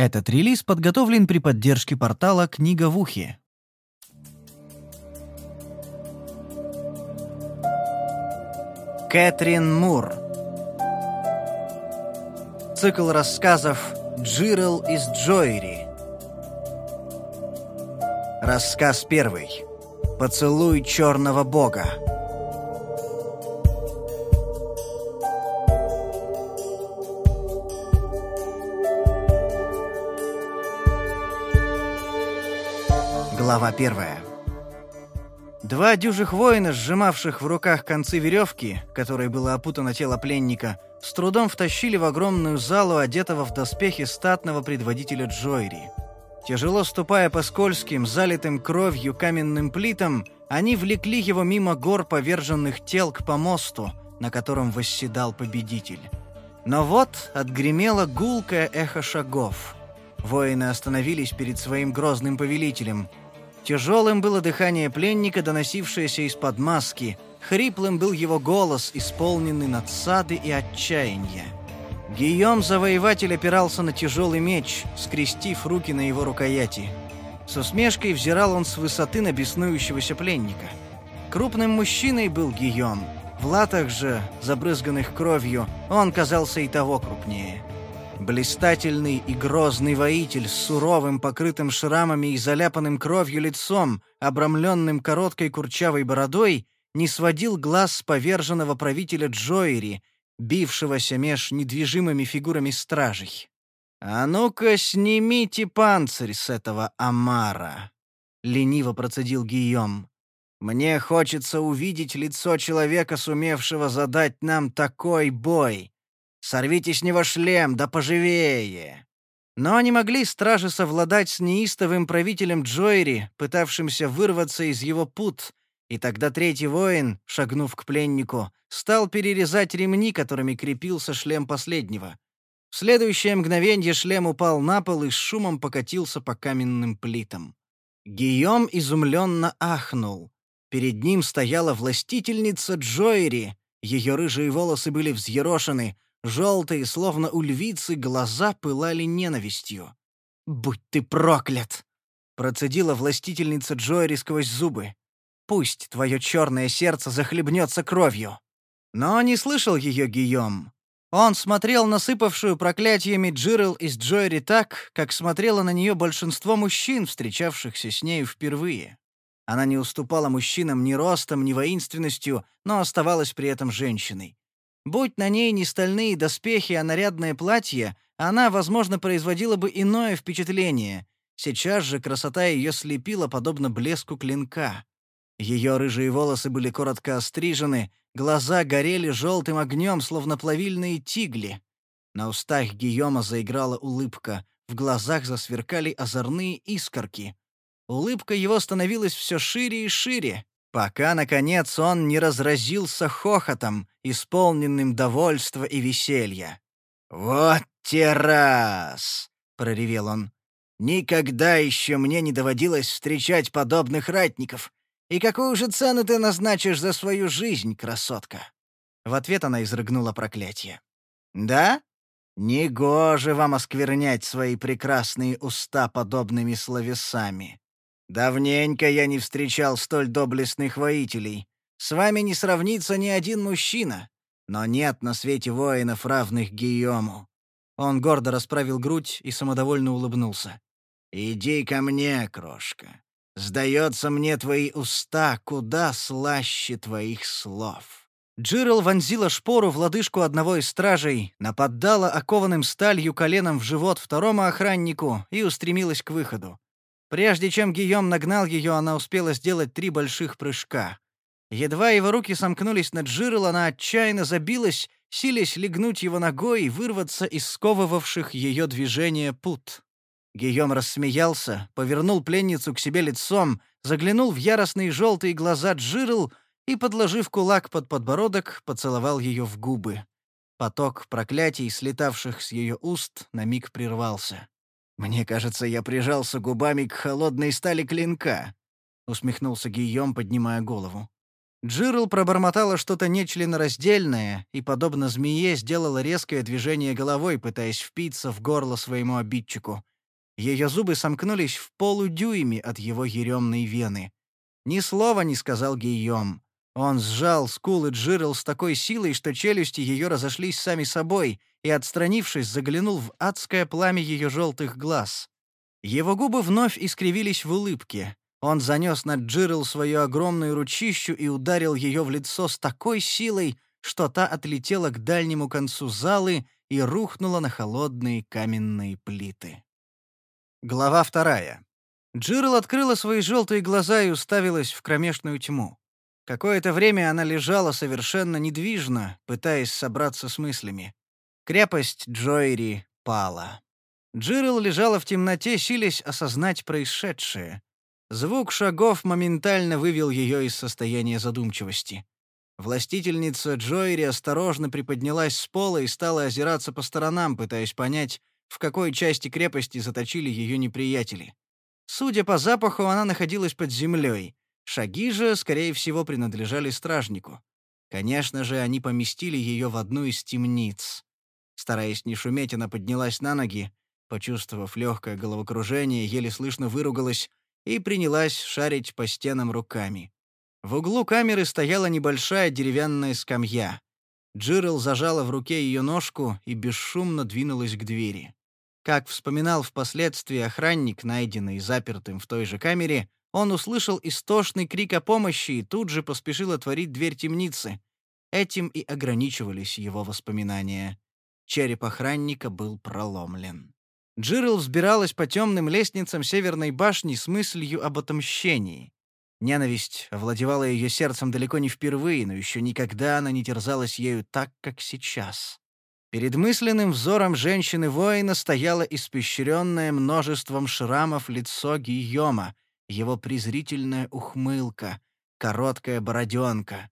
Этот релиз подготовлен при поддержке портала «Книга в ухе». Кэтрин Мур. Цикл рассказов «Джирл из Джойри» Рассказ первый. «Поцелуй черного бога» Глава первая. Два дюжих воина, сжимавших в руках концы веревки, которой было опутано тело пленника, с трудом втащили в огромную залу одетого в доспехи статного предводителя Джойри. Тяжело ступая по скользким, залитым кровью каменным плитам, они влекли его мимо гор поверженных тел к помосту, на котором восседал победитель. Но вот отгремело гулкое эхо шагов. Воины остановились перед своим грозным повелителем — Тяжелым было дыхание пленника, доносившееся из-под маски. Хриплым был его голос, исполненный надсады и отчаяния. Гийом Завоеватель опирался на тяжелый меч, скрестив руки на его рукояти. С усмешкой взирал он с высоты на беснующегося пленника. Крупным мужчиной был Гийом. В латах же, забрызганных кровью, он казался и того крупнее. Блистательный и грозный воитель с суровым, покрытым шрамами и заляпанным кровью лицом, обрамленным короткой курчавой бородой, не сводил глаз с поверженного правителя Джоэри, бившегося меж недвижимыми фигурами стражей. «А ну-ка, снимите панцирь с этого Амара!» — лениво процедил Гийом. «Мне хочется увидеть лицо человека, сумевшего задать нам такой бой. Сорвите с него шлем, да поживее!» Но не могли стражи совладать с неистовым правителем Джойри, пытавшимся вырваться из его пут, и тогда третий воин, шагнув к пленнику, стал перерезать ремни, которыми крепился шлем последнего. В следующее мгновенье шлем упал на пол и с шумом покатился по каменным плитам. Гийом изумленно ахнул. Перед ним стояла властительница Джойри. Ее рыжие волосы были взъерошены, Желтые, словно у львицы, глаза пылали ненавистью. «Будь ты проклят!» — процедила властительница Джоэри сквозь зубы. «Пусть твое черное сердце захлебнется кровью!» Но не слышал ее Гийом. Он смотрел на сыпавшую проклятиями Джирл из Джоэри так, как смотрело на нее большинство мужчин, встречавшихся с нею впервые. Она не уступала мужчинам ни ростом, ни воинственностью, но оставалась при этом женщиной. Будь на ней не стальные доспехи, а нарядное платье, она, возможно, производила бы иное впечатление. Сейчас же красота ее слепила, подобно блеску клинка. Ее рыжие волосы были коротко острижены, глаза горели желтым огнем, словно плавильные тигли. На устах Гийома заиграла улыбка, в глазах засверкали озорные искорки. Улыбка его становилась все шире и шире пока, наконец, он не разразился хохотом, исполненным довольства и веселья. «Вот те раз!» — проревел он. «Никогда еще мне не доводилось встречать подобных ратников. И какую же цену ты назначишь за свою жизнь, красотка?» В ответ она изрыгнула проклятие. «Да? Негоже вам осквернять свои прекрасные уста подобными словесами. Давненько я не встречал столь доблестных воителей. С вами не сравнится ни один мужчина. Но нет на свете воинов, равных Гийому». Он гордо расправил грудь и самодовольно улыбнулся. «Иди ко мне, крошка. Сдается мне твои уста куда слаще твоих слов». Джирл вонзила шпору в лодыжку одного из стражей, нападала окованным сталью коленом в живот второму охраннику и устремилась к выходу. Прежде чем Гийом нагнал ее, она успела сделать три больших прыжка. Едва его руки сомкнулись над Джирл, она отчаянно забилась, силясь легнуть его ногой и вырваться из сковывавших ее движения пут. Гийом рассмеялся, повернул пленницу к себе лицом, заглянул в яростные желтые глаза Джирл и, подложив кулак под подбородок, поцеловал ее в губы. Поток проклятий, слетавших с ее уст, на миг прервался. «Мне кажется, я прижался губами к холодной стали клинка», — усмехнулся Гийом, поднимая голову. Джирл пробормотала что-то нечленораздельное и, подобно змее, сделала резкое движение головой, пытаясь впиться в горло своему обидчику. Ее зубы сомкнулись в полудюйме от его еремной вены. Ни слова не сказал Гийом. Он сжал скулы Джирл с такой силой, что челюсти ее разошлись сами собой, и, отстранившись, заглянул в адское пламя ее желтых глаз. Его губы вновь искривились в улыбке. Он занес над Джирл свою огромную ручищу и ударил ее в лицо с такой силой, что та отлетела к дальнему концу залы и рухнула на холодные каменные плиты. Глава вторая. Джирл открыла свои желтые глаза и уставилась в кромешную тьму. Какое-то время она лежала совершенно недвижно, пытаясь собраться с мыслями. Крепость Джойри пала. Джирл лежала в темноте, силясь осознать происшедшее. Звук шагов моментально вывел ее из состояния задумчивости. Властительница Джойри осторожно приподнялась с пола и стала озираться по сторонам, пытаясь понять, в какой части крепости заточили ее неприятели. Судя по запаху, она находилась под землей. Шаги же, скорее всего, принадлежали стражнику. Конечно же, они поместили ее в одну из темниц. Стараясь не шуметь, она поднялась на ноги, почувствовав легкое головокружение, еле слышно выругалась и принялась шарить по стенам руками. В углу камеры стояла небольшая деревянная скамья. Джирл зажала в руке ее ножку и бесшумно двинулась к двери. Как вспоминал впоследствии охранник, найденный запертым в той же камере, он услышал истошный крик о помощи и тут же поспешил отворить дверь темницы. Этим и ограничивались его воспоминания. Череп охранника был проломлен. Джирл взбиралась по темным лестницам Северной башни с мыслью об отомщении. Ненависть овладевала ее сердцем далеко не впервые, но еще никогда она не терзалась ею так, как сейчас. Перед мысленным взором женщины-воина стояло испещренное множеством шрамов лицо Гийома, его презрительная ухмылка, короткая бороденка.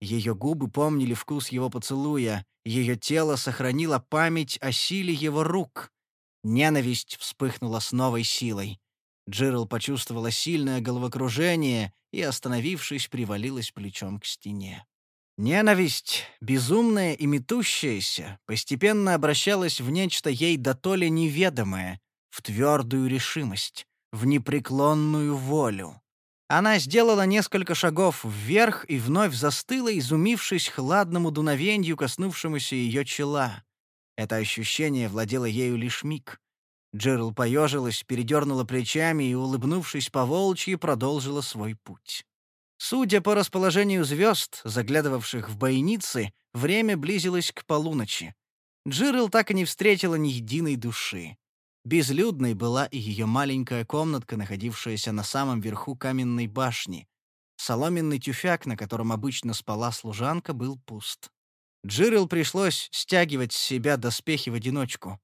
Ее губы помнили вкус его поцелуя, ее тело сохранило память о силе его рук. Ненависть вспыхнула с новой силой. Джирл почувствовала сильное головокружение и, остановившись, привалилась плечом к стене. Ненависть, безумная и метущаяся, постепенно обращалась в нечто ей дотоле неведомое, в твердую решимость, в непреклонную волю. Она сделала несколько шагов вверх и вновь застыла, изумившись хладному дуновенью, коснувшемуся ее чела. Это ощущение владело ею лишь миг. Джерл поежилась, передернула плечами и, улыбнувшись по волчьи, продолжила свой путь. Судя по расположению звезд, заглядывавших в бойницы, время близилось к полуночи. Джирл так и не встретила ни единой души. Безлюдной была и ее маленькая комнатка, находившаяся на самом верху каменной башни. Соломенный тюфяк, на котором обычно спала служанка, был пуст. Джирил пришлось стягивать с себя доспехи в одиночку.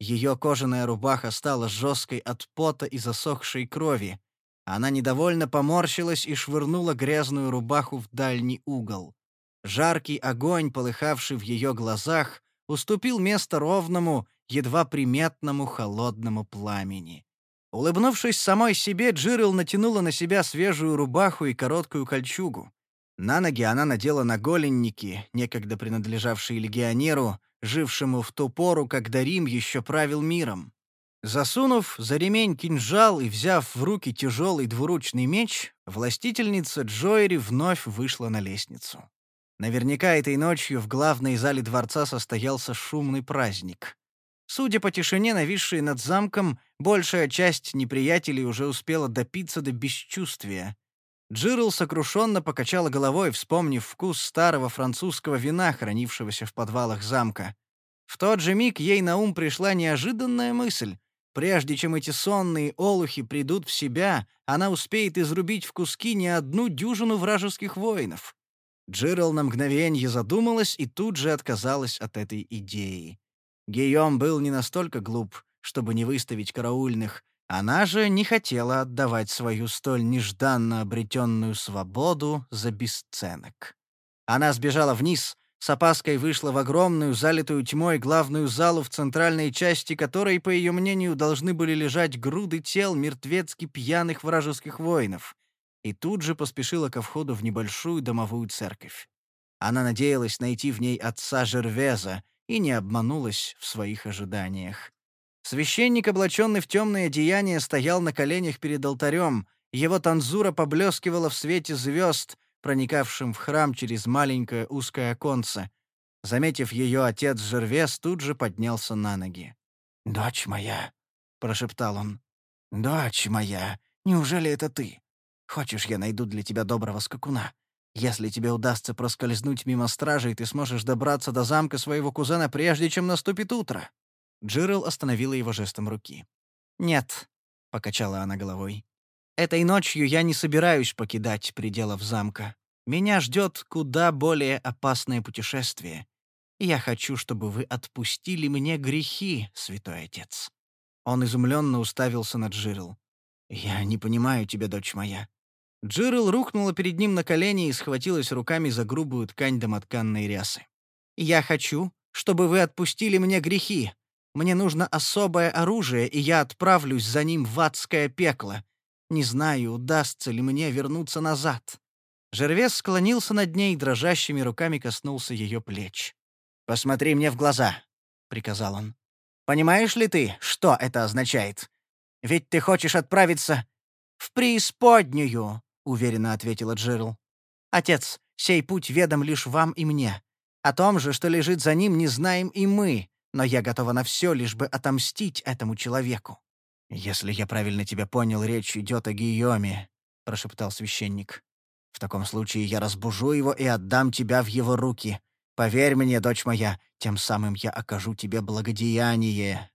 Ее кожаная рубаха стала жесткой от пота и засохшей крови. Она недовольно поморщилась и швырнула грязную рубаху в дальний угол. Жаркий огонь, полыхавший в ее глазах, уступил место ровному, едва приметному холодному пламени. Улыбнувшись самой себе, Джирил натянула на себя свежую рубаху и короткую кольчугу. На ноги она надела наголенники, некогда принадлежавшие легионеру, жившему в ту пору, когда Рим еще правил миром. Засунув за ремень кинжал и взяв в руки тяжелый двуручный меч, властительница Джоэри вновь вышла на лестницу. Наверняка этой ночью в главной зале дворца состоялся шумный праздник. Судя по тишине, нависшей над замком, большая часть неприятелей уже успела допиться до бесчувствия, Джирл сокрушенно покачала головой, вспомнив вкус старого французского вина, хранившегося в подвалах замка. В тот же миг ей на ум пришла неожиданная мысль. Прежде чем эти сонные олухи придут в себя, она успеет изрубить в куски не одну дюжину вражеских воинов. Джирл на мгновенье задумалась и тут же отказалась от этой идеи. Гийом был не настолько глуп, чтобы не выставить караульных, она же не хотела отдавать свою столь нежданно обретенную свободу за бесценок. Она сбежала вниз, с опаской вышла в огромную, залитую тьмой главную залу, в центральной части которой, по ее мнению, должны были лежать груды тел мертвецки пьяных вражеских воинов, и тут же поспешила ко входу в небольшую домовую церковь. Она надеялась найти в ней отца Жервеза и не обманулась в своих ожиданиях. Священник, облаченный в темное одеяние, стоял на коленях перед алтарем. Его танзура поблескивала в свете звезд, проникавшим в храм через маленькое узкое оконце. Заметив ее, отец Жервес тут же поднялся на ноги. «Дочь моя», — прошептал он, — «дочь моя, неужели это ты? Хочешь, я найду для тебя доброго скакуна? Если тебе удастся проскользнуть мимо стражей, ты сможешь добраться до замка своего кузена, прежде чем наступит утро». Джирл остановила его жестом руки. «Нет», — покачала она головой. «Этой ночью я не собираюсь покидать пределов замка. Меня ждет куда более опасное путешествие. Я хочу, чтобы вы отпустили мне грехи, святой отец». Он изумленно уставился на Джирл. «Я не понимаю тебя, дочь моя». Джирл рухнула перед ним на колени и схватилась руками за грубую ткань домотканной рясы. «Я хочу, чтобы вы отпустили мне грехи. Мне нужно особое оружие, и я отправлюсь за ним в адское пекло. Не знаю, удастся ли мне вернуться назад». Жервес склонился над ней, дрожащими руками коснулся ее плеч. «Посмотри мне в глаза», — приказал он. «Понимаешь ли ты, что это означает? Ведь ты хочешь отправиться в преисподнюю», — уверенно ответила Джирл. «Отец, сей путь ведом лишь вам и мне. О том же, что лежит за ним, не знаем и мы, но я готова на все, лишь бы отомстить этому человеку». «Если я правильно тебя понял, речь идет о Гийоме», — прошептал священник. «В таком случае я разбужу его и отдам тебя в его руки. Поверь мне, дочь моя, тем самым я окажу тебе благодеяние».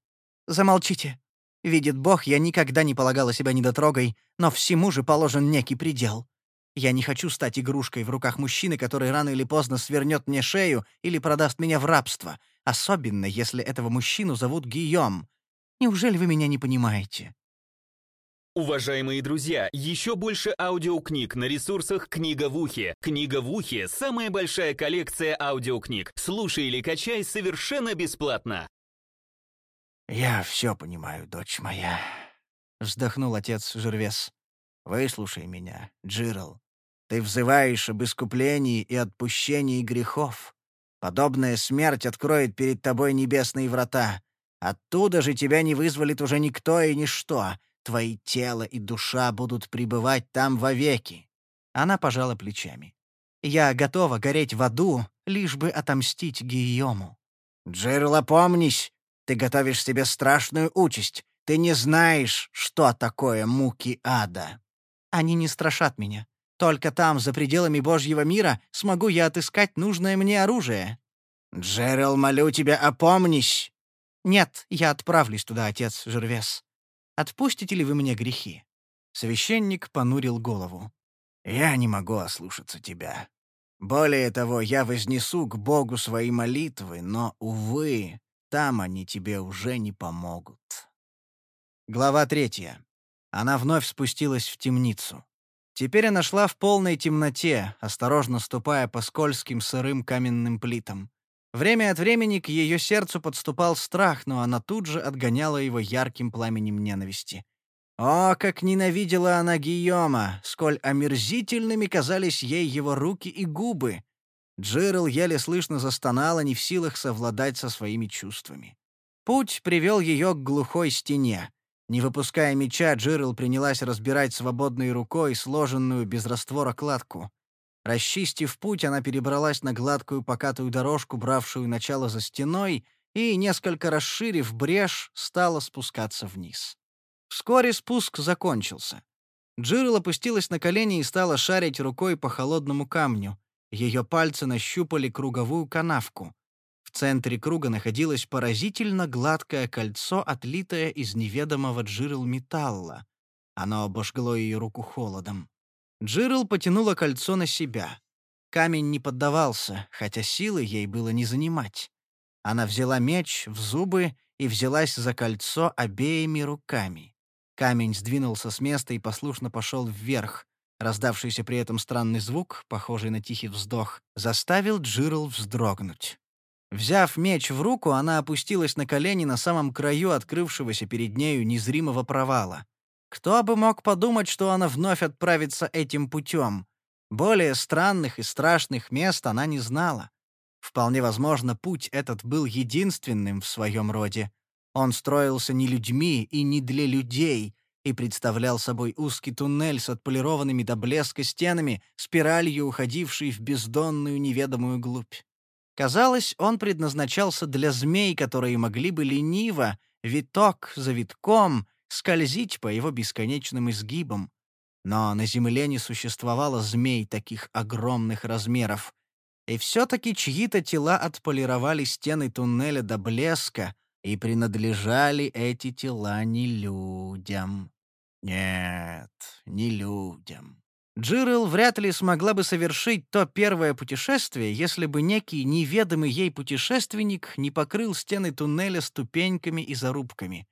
«Замолчите. Видит Бог, я никогда не полагала себя недотрогой, но всему же положен некий предел. Я не хочу стать игрушкой в руках мужчины, который рано или поздно свернет мне шею или продаст меня в рабство, особенно если этого мужчину зовут Гийом. Неужели вы меня не понимаете?» Уважаемые друзья, еще больше аудиокниг на ресурсах «Книга в ухе». «Книга в ухе» — самая большая коллекция аудиокниг. Слушай или качай совершенно бесплатно. «Я все понимаю, дочь моя», — вздохнул отец Жервес. «Выслушай меня, Джирл. Ты взываешь об искуплении и отпущении грехов. Подобная смерть откроет перед тобой небесные врата. Оттуда же тебя не вызволит уже никто и ничто, Твои тело и душа будут пребывать там вовеки». Она пожала плечами. «Я готова гореть в аду, лишь бы отомстить Гийому». «Джерла, помнись, ты готовишь себе страшную участь. Ты не знаешь, что такое муки ада». «Они не страшат меня. Только там, за пределами Божьего мира, смогу я отыскать нужное мне оружие». «Джерил, молю тебя, опомнись!» «Нет, я отправлюсь туда, отец Жервес. Отпустите ли вы мне грехи?» Священник понурил голову. «Я не могу ослушаться тебя. Более того, я вознесу к Богу свои молитвы, но, увы, там они тебе уже не помогут». Глава третья. Она вновь спустилась в темницу. Теперь она шла в полной темноте, осторожно ступая по скользким сырым каменным плитам. Время от времени к ее сердцу подступал страх, но она тут же отгоняла его ярким пламенем ненависти. О, как ненавидела она Гийома, сколь омерзительными казались ей его руки и губы. Джирл еле слышно застонала, не в силах совладать со своими чувствами. Путь привел ее к глухой стене. Не выпуская меча, Джирл принялась разбирать свободной рукой сложенную без раствора кладку. Расчистив путь, она перебралась на гладкую покатую дорожку, бравшую начало за стеной, и, несколько расширив брешь, стала спускаться вниз. Вскоре спуск закончился. Джирл опустилась на колени и стала шарить рукой по холодному камню. Ее пальцы нащупали круговую канавку. В центре круга находилось поразительно гладкое кольцо, отлитое из неведомого Джирл металла. Оно обожгло ее руку холодом. Джирл потянула кольцо на себя. Камень не поддавался, хотя силы ей было не занимать. Она взяла меч в зубы и взялась за кольцо обеими руками. Камень сдвинулся с места и послушно пошел вверх. Раздавшийся при этом странный звук, похожий на тихий вздох, заставил Джирл вздрогнуть. Взяв меч в руку, она опустилась на колени на самом краю открывшегося перед нею незримого провала. Кто бы мог подумать, что она вновь отправится этим путем? Более странных и страшных мест она не знала. Вполне возможно, путь этот был единственным в своем роде. Он строился не людьми и не для людей и представлял собой узкий туннель с отполированными до блеска стенами, спиралью уходившей в бездонную неведомую глубь. Казалось, он предназначался для змей, которые могли бы лениво, виток за витком, скользить по его бесконечным изгибам. Но на Земле не существовало змей таких огромных размеров. И все-таки чьи-то тела отполировали стены туннеля до блеска, и принадлежали эти тела не людям. Нет, не людям. Джирл вряд ли смогла бы совершить то первое путешествие, если бы некий неведомый ей путешественник не покрыл стены туннеля ступеньками и зарубками.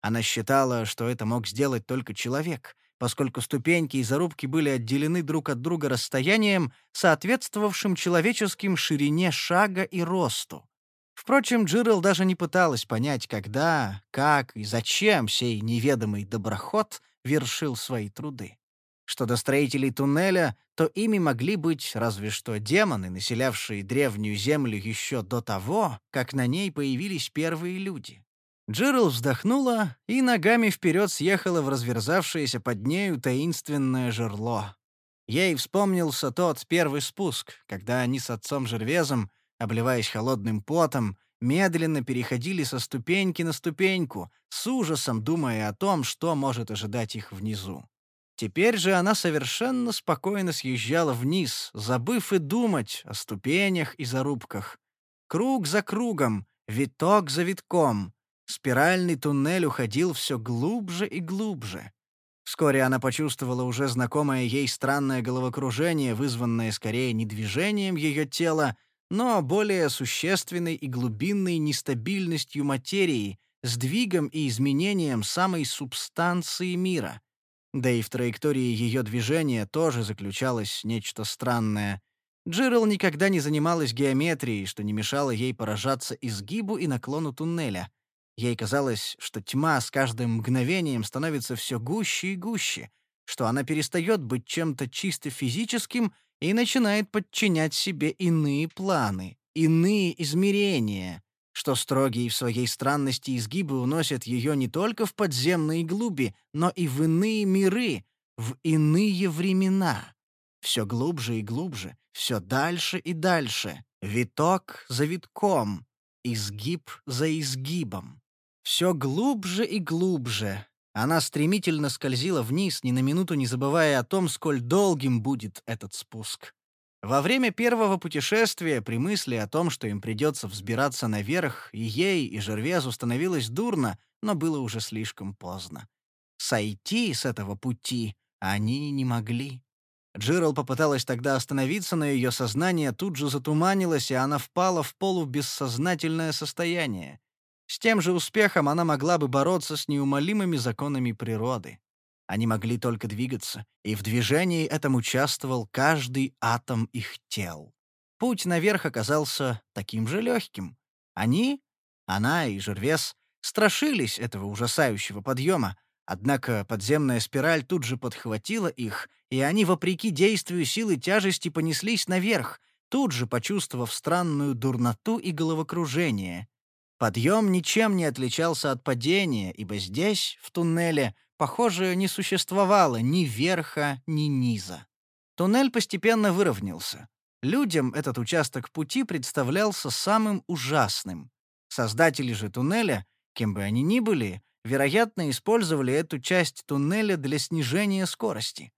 Она считала, что это мог сделать только человек, поскольку ступеньки и зарубки были отделены друг от друга расстоянием, соответствовавшим человеческим ширине шага и росту. Впрочем, Джирл даже не пыталась понять, когда, как и зачем сей неведомый доброход вершил свои труды. Что до строителей туннеля, то ими могли быть разве что демоны, населявшие древнюю землю еще до того, как на ней появились первые люди. Джерл вздохнула и ногами вперед съехала в разверзавшееся под нею таинственное жерло. Ей вспомнился тот первый спуск, когда они с отцом Жервезом, обливаясь холодным потом, медленно переходили со ступеньки на ступеньку, с ужасом думая о том, что может ожидать их внизу. Теперь же она совершенно спокойно съезжала вниз, забыв и думать о ступенях и зарубках. Круг за кругом, виток за витком. Спиральный туннель уходил все глубже и глубже. Вскоре она почувствовала уже знакомое ей странное головокружение, вызванное скорее не движением ее тела, но более существенной и глубинной нестабильностью материи, сдвигом и изменением самой субстанции мира — да и в траектории ее движения тоже заключалось нечто странное. Джирл никогда не занималась геометрией, что не мешало ей поражаться изгибу и наклону туннеля. Ей казалось, что тьма с каждым мгновением становится все гуще и гуще, что она перестает быть чем-то чисто физическим и начинает подчинять себе иные планы, иные измерения, что строгие в своей странности изгибы уносят ее не только в подземные глуби, но и в иные миры, в иные времена. Все глубже и глубже, все дальше и дальше, виток за витком, изгиб за изгибом. Все глубже и глубже. Она стремительно скользила вниз, ни на минуту не забывая о том, сколь долгим будет этот спуск. Во время первого путешествия, при мысли о том, что им придется взбираться наверх, и ей, и Жервезу становилось дурно, но было уже слишком поздно. Сойти с этого пути они не могли. Джирл попыталась тогда остановиться, но ее сознание тут же затуманилось, и она впала в полубессознательное состояние. С тем же успехом она могла бы бороться с неумолимыми законами природы. Они могли только двигаться, и в движении этом участвовал каждый атом их тел. Путь наверх оказался таким же легким. Они, она и Жервес, страшились этого ужасающего подъема, однако подземная спираль тут же подхватила их, и они, вопреки действию силы тяжести, понеслись наверх, тут же почувствовав странную дурноту и головокружение. Подъем ничем не отличался от падения, ибо здесь, в туннеле, Похоже, не существовало ни верха, ни низа. Туннель постепенно выровнялся. Людям этот участок пути представлялся самым ужасным. Создатели же туннеля, кем бы они ни были, вероятно, использовали эту часть туннеля для снижения скорости.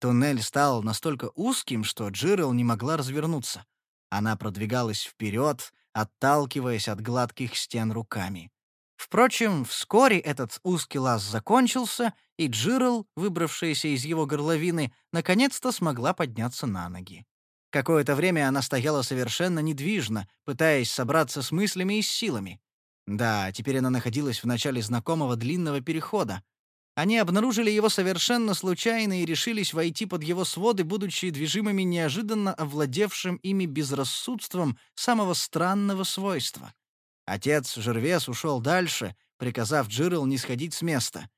Туннель стал настолько узким, что Джирл не могла развернуться. Она продвигалась вперед, отталкиваясь от гладких стен руками. Впрочем, вскоре этот узкий лаз закончился, и Джирл, выбравшаяся из его горловины, наконец-то смогла подняться на ноги. Какое-то время она стояла совершенно недвижно, пытаясь собраться с мыслями и силами. Да, теперь она находилась в начале знакомого длинного перехода. Они обнаружили его совершенно случайно и решились войти под его своды, будучи движимыми неожиданно овладевшим ими безрассудством самого странного свойства — Отец Жервес ушел дальше, приказав Джирл не сходить с места.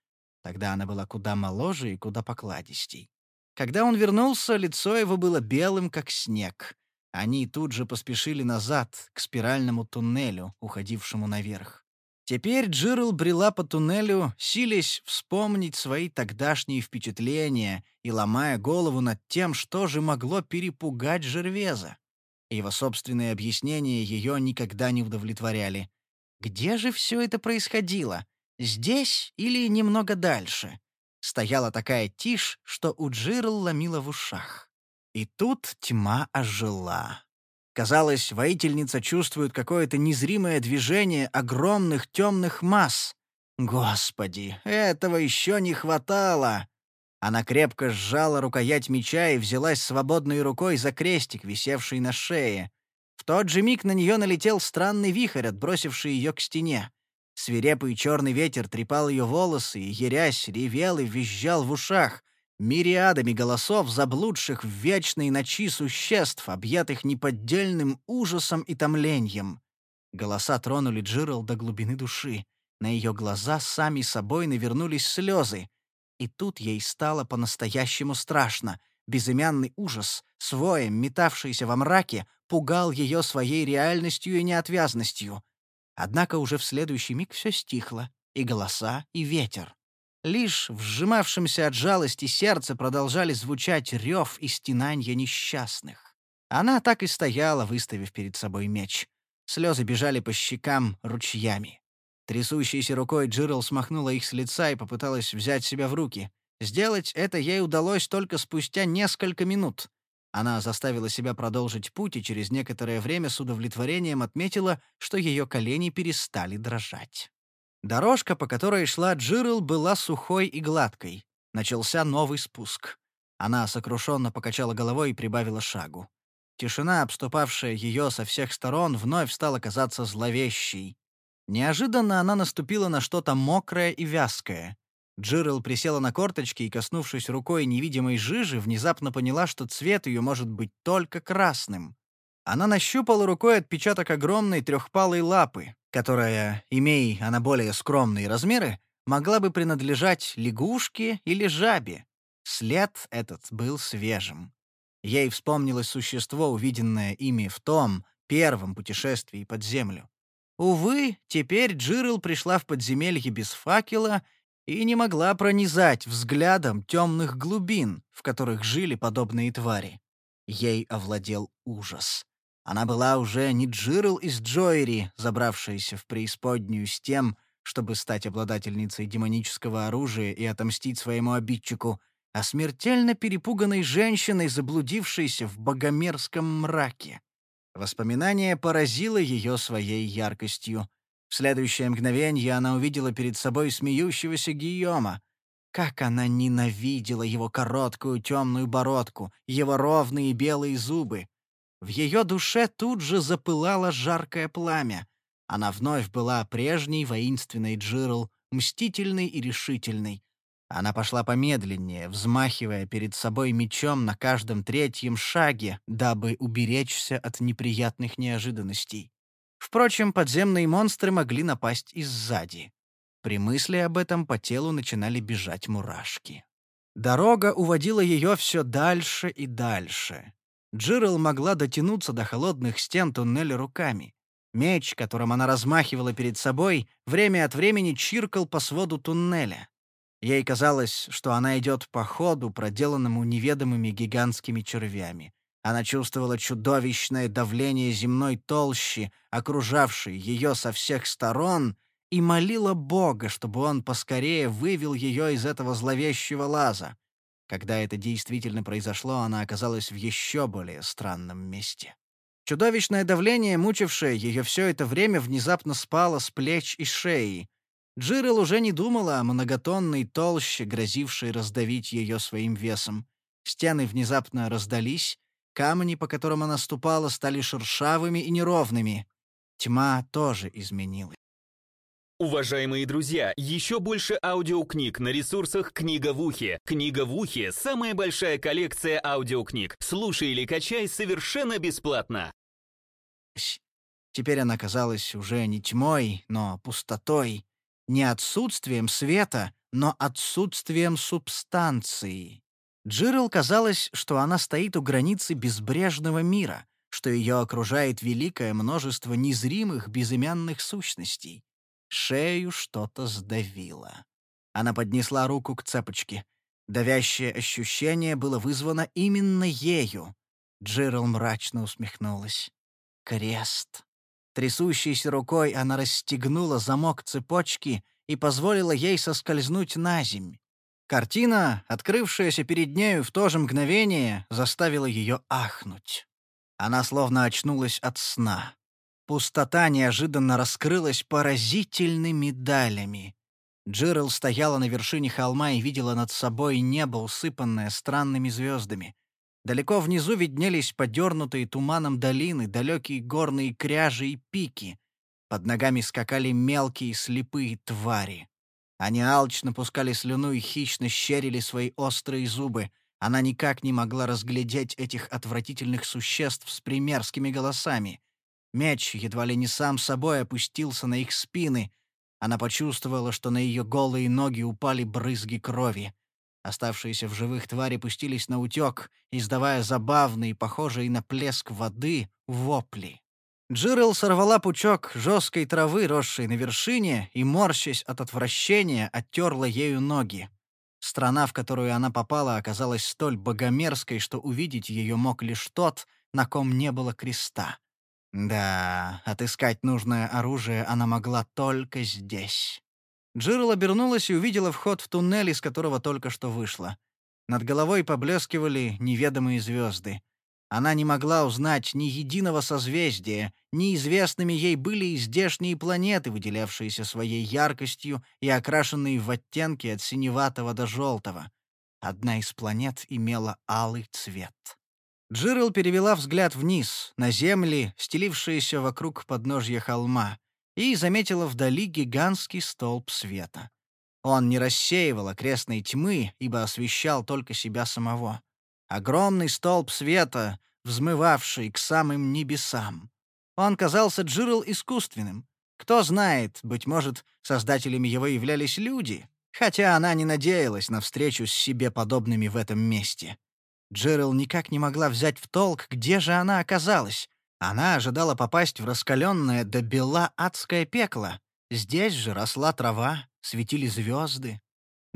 Тогда она была куда моложе и куда покладистей. Когда он вернулся, лицо его было белым, как снег. Они тут же поспешили назад, к спиральному туннелю, уходившему наверх. Теперь Джирл брела по туннелю, силясь вспомнить свои тогдашние впечатления и ломая голову над тем, что же могло перепугать Жервеза. Его собственные объяснения ее никогда не удовлетворяли. Где же все это происходило? Здесь или немного дальше? Стояла такая тишь, что у Джирл ломила в ушах. И тут тьма ожила. Казалось, воительница чувствует какое-то незримое движение огромных темных масс. Господи, этого еще не хватало! Она крепко сжала рукоять меча и взялась свободной рукой за крестик, висевший на шее. В тот же миг на нее налетел странный вихрь, отбросивший ее к стене. Свирепый черный ветер трепал ее волосы, и, ерясь, ревел и визжал в ушах мириадами голосов, заблудших в вечной ночи существ, объятых неподдельным ужасом и томлением. Голоса тронули Джирл до глубины души. На ее глаза сами собой навернулись слезы. И тут ей стало по-настоящему страшно. Безымянный ужас, своем, метавшийся во мраке, пугал ее своей реальностью и неотвязностью. Однако уже в следующий миг все стихло, и голоса, и ветер. Лишь в сжимавшемся от жалости сердце продолжали звучать рев и стенанья несчастных. Она так и стояла, выставив перед собой меч. Слезы бежали по щекам ручьями. Трясущейся рукой Джирл смахнула их с лица и попыталась взять себя в руки. Сделать это ей удалось только спустя несколько минут. Она заставила себя продолжить путь и через некоторое время с удовлетворением отметила, что ее колени перестали дрожать. Дорожка, по которой шла Джирл, была сухой и гладкой. Начался новый спуск. Она сокрушенно покачала головой и прибавила шагу. Тишина, обступавшая ее со всех сторон, вновь стала казаться зловещей. Неожиданно она наступила на что-то мокрое и вязкое. Джирл присела на корточки и, коснувшись рукой невидимой жижи, внезапно поняла, что цвет ее может быть только красным. Она нащупала рукой отпечаток огромной трехпалой лапы, которая, имея она более скромные размеры, могла бы принадлежать лягушке или жабе. След этот был свежим. Ей вспомнилось существо, увиденное ими в том первом путешествии под землю. Увы, теперь Джирл пришла в подземелье без факела и не могла пронизать взглядом темных глубин, в которых жили подобные твари. Ей овладел ужас. Она была уже не Джирл из Джоэри, забравшаяся в преисподнюю с тем, чтобы стать обладательницей демонического оружия и отомстить своему обидчику, а смертельно перепуганной женщиной, заблудившейся в богомерзком мраке. Воспоминание поразило ее своей яркостью. В следующее мгновение она увидела перед собой смеющегося Гийома. Как она ненавидела его короткую темную бородку, его ровные белые зубы. В ее душе тут же запылало жаркое пламя. Она вновь была прежней воинственной Джирл, мстительной и решительной. Она пошла помедленнее, взмахивая перед собой мечом на каждом третьем шаге, дабы уберечься от неприятных неожиданностей. Впрочем, подземные монстры могли напасть и сзади. При мысли об этом по телу начинали бежать мурашки. Дорога уводила ее все дальше и дальше. Джирл могла дотянуться до холодных стен туннеля руками. Меч, которым она размахивала перед собой, время от времени чиркал по своду туннеля. Ей казалось, что она идет по ходу, проделанному неведомыми гигантскими червями. Она чувствовала чудовищное давление земной толщи, окружавшей ее со всех сторон, и молила Бога, чтобы он поскорее вывел ее из этого зловещего лаза. Когда это действительно произошло, она оказалась в еще более странном месте. Чудовищное давление, мучившее ее все это время, внезапно спало с плеч и шеи. Джирел уже не думала о многотонной толще, грозившей раздавить ее своим весом. Стены внезапно раздались, камни, по которым она ступала, стали шершавыми и неровными. Тьма тоже изменилась. Уважаемые друзья, еще больше аудиокниг на ресурсах «Книга в ухе». «Книга в ухе» — самая большая коллекция аудиокниг. Слушай или качай совершенно бесплатно. Теперь она казалась уже не тьмой, но пустотой, не отсутствием света, но отсутствием субстанции. Джирл казалось, что она стоит у границы безбрежного мира, что ее окружает великое множество незримых безымянных сущностей. Шею что-то сдавило. Она поднесла руку к цепочке. Давящее ощущение было вызвано именно ею. Джерал мрачно усмехнулась. Крест. Трясущейся рукой она расстегнула замок цепочки и позволила ей соскользнуть на земь. Картина, открывшаяся перед нею в то же мгновение, заставила ее ахнуть. Она словно очнулась от сна. Пустота неожиданно раскрылась поразительными далями. Джирл стояла на вершине холма и видела над собой небо, усыпанное странными звездами. Далеко внизу виднелись подернутые туманом долины, далекие горные кряжи и пики. Под ногами скакали мелкие слепые твари. Они алчно пускали слюну и хищно щерили свои острые зубы. Она никак не могла разглядеть этих отвратительных существ с примерскими голосами. Меч едва ли не сам собой опустился на их спины. Она почувствовала, что на ее голые ноги упали брызги крови. Оставшиеся в живых твари пустились на утек, издавая забавные, похожие на плеск воды, вопли. Джирл сорвала пучок жесткой травы, росшей на вершине, и, морщась от отвращения, оттерла ею ноги. Страна, в которую она попала, оказалась столь богомерзкой, что увидеть ее мог лишь тот, на ком не было креста. Да, отыскать нужное оружие она могла только здесь. Джирл обернулась и увидела вход в туннель, из которого только что вышла. Над головой поблескивали неведомые звезды. Она не могла узнать ни единого созвездия, неизвестными ей были и здешние планеты, выделявшиеся своей яркостью и окрашенные в оттенки от синеватого до желтого. Одна из планет имела алый цвет. Джирл перевела взгляд вниз, на земли, стелившиеся вокруг подножья холма, и заметила вдали гигантский столб света. Он не рассеивал окрестной тьмы, ибо освещал только себя самого. Огромный столб света, взмывавший к самым небесам. Он казался Джирл искусственным. Кто знает, быть может, создателями его являлись люди, хотя она не надеялась на встречу с себе подобными в этом месте. Джерил никак не могла взять в толк, где же она оказалась. Она ожидала попасть в раскаленное до бела адское пекло. Здесь же росла трава, светили звезды.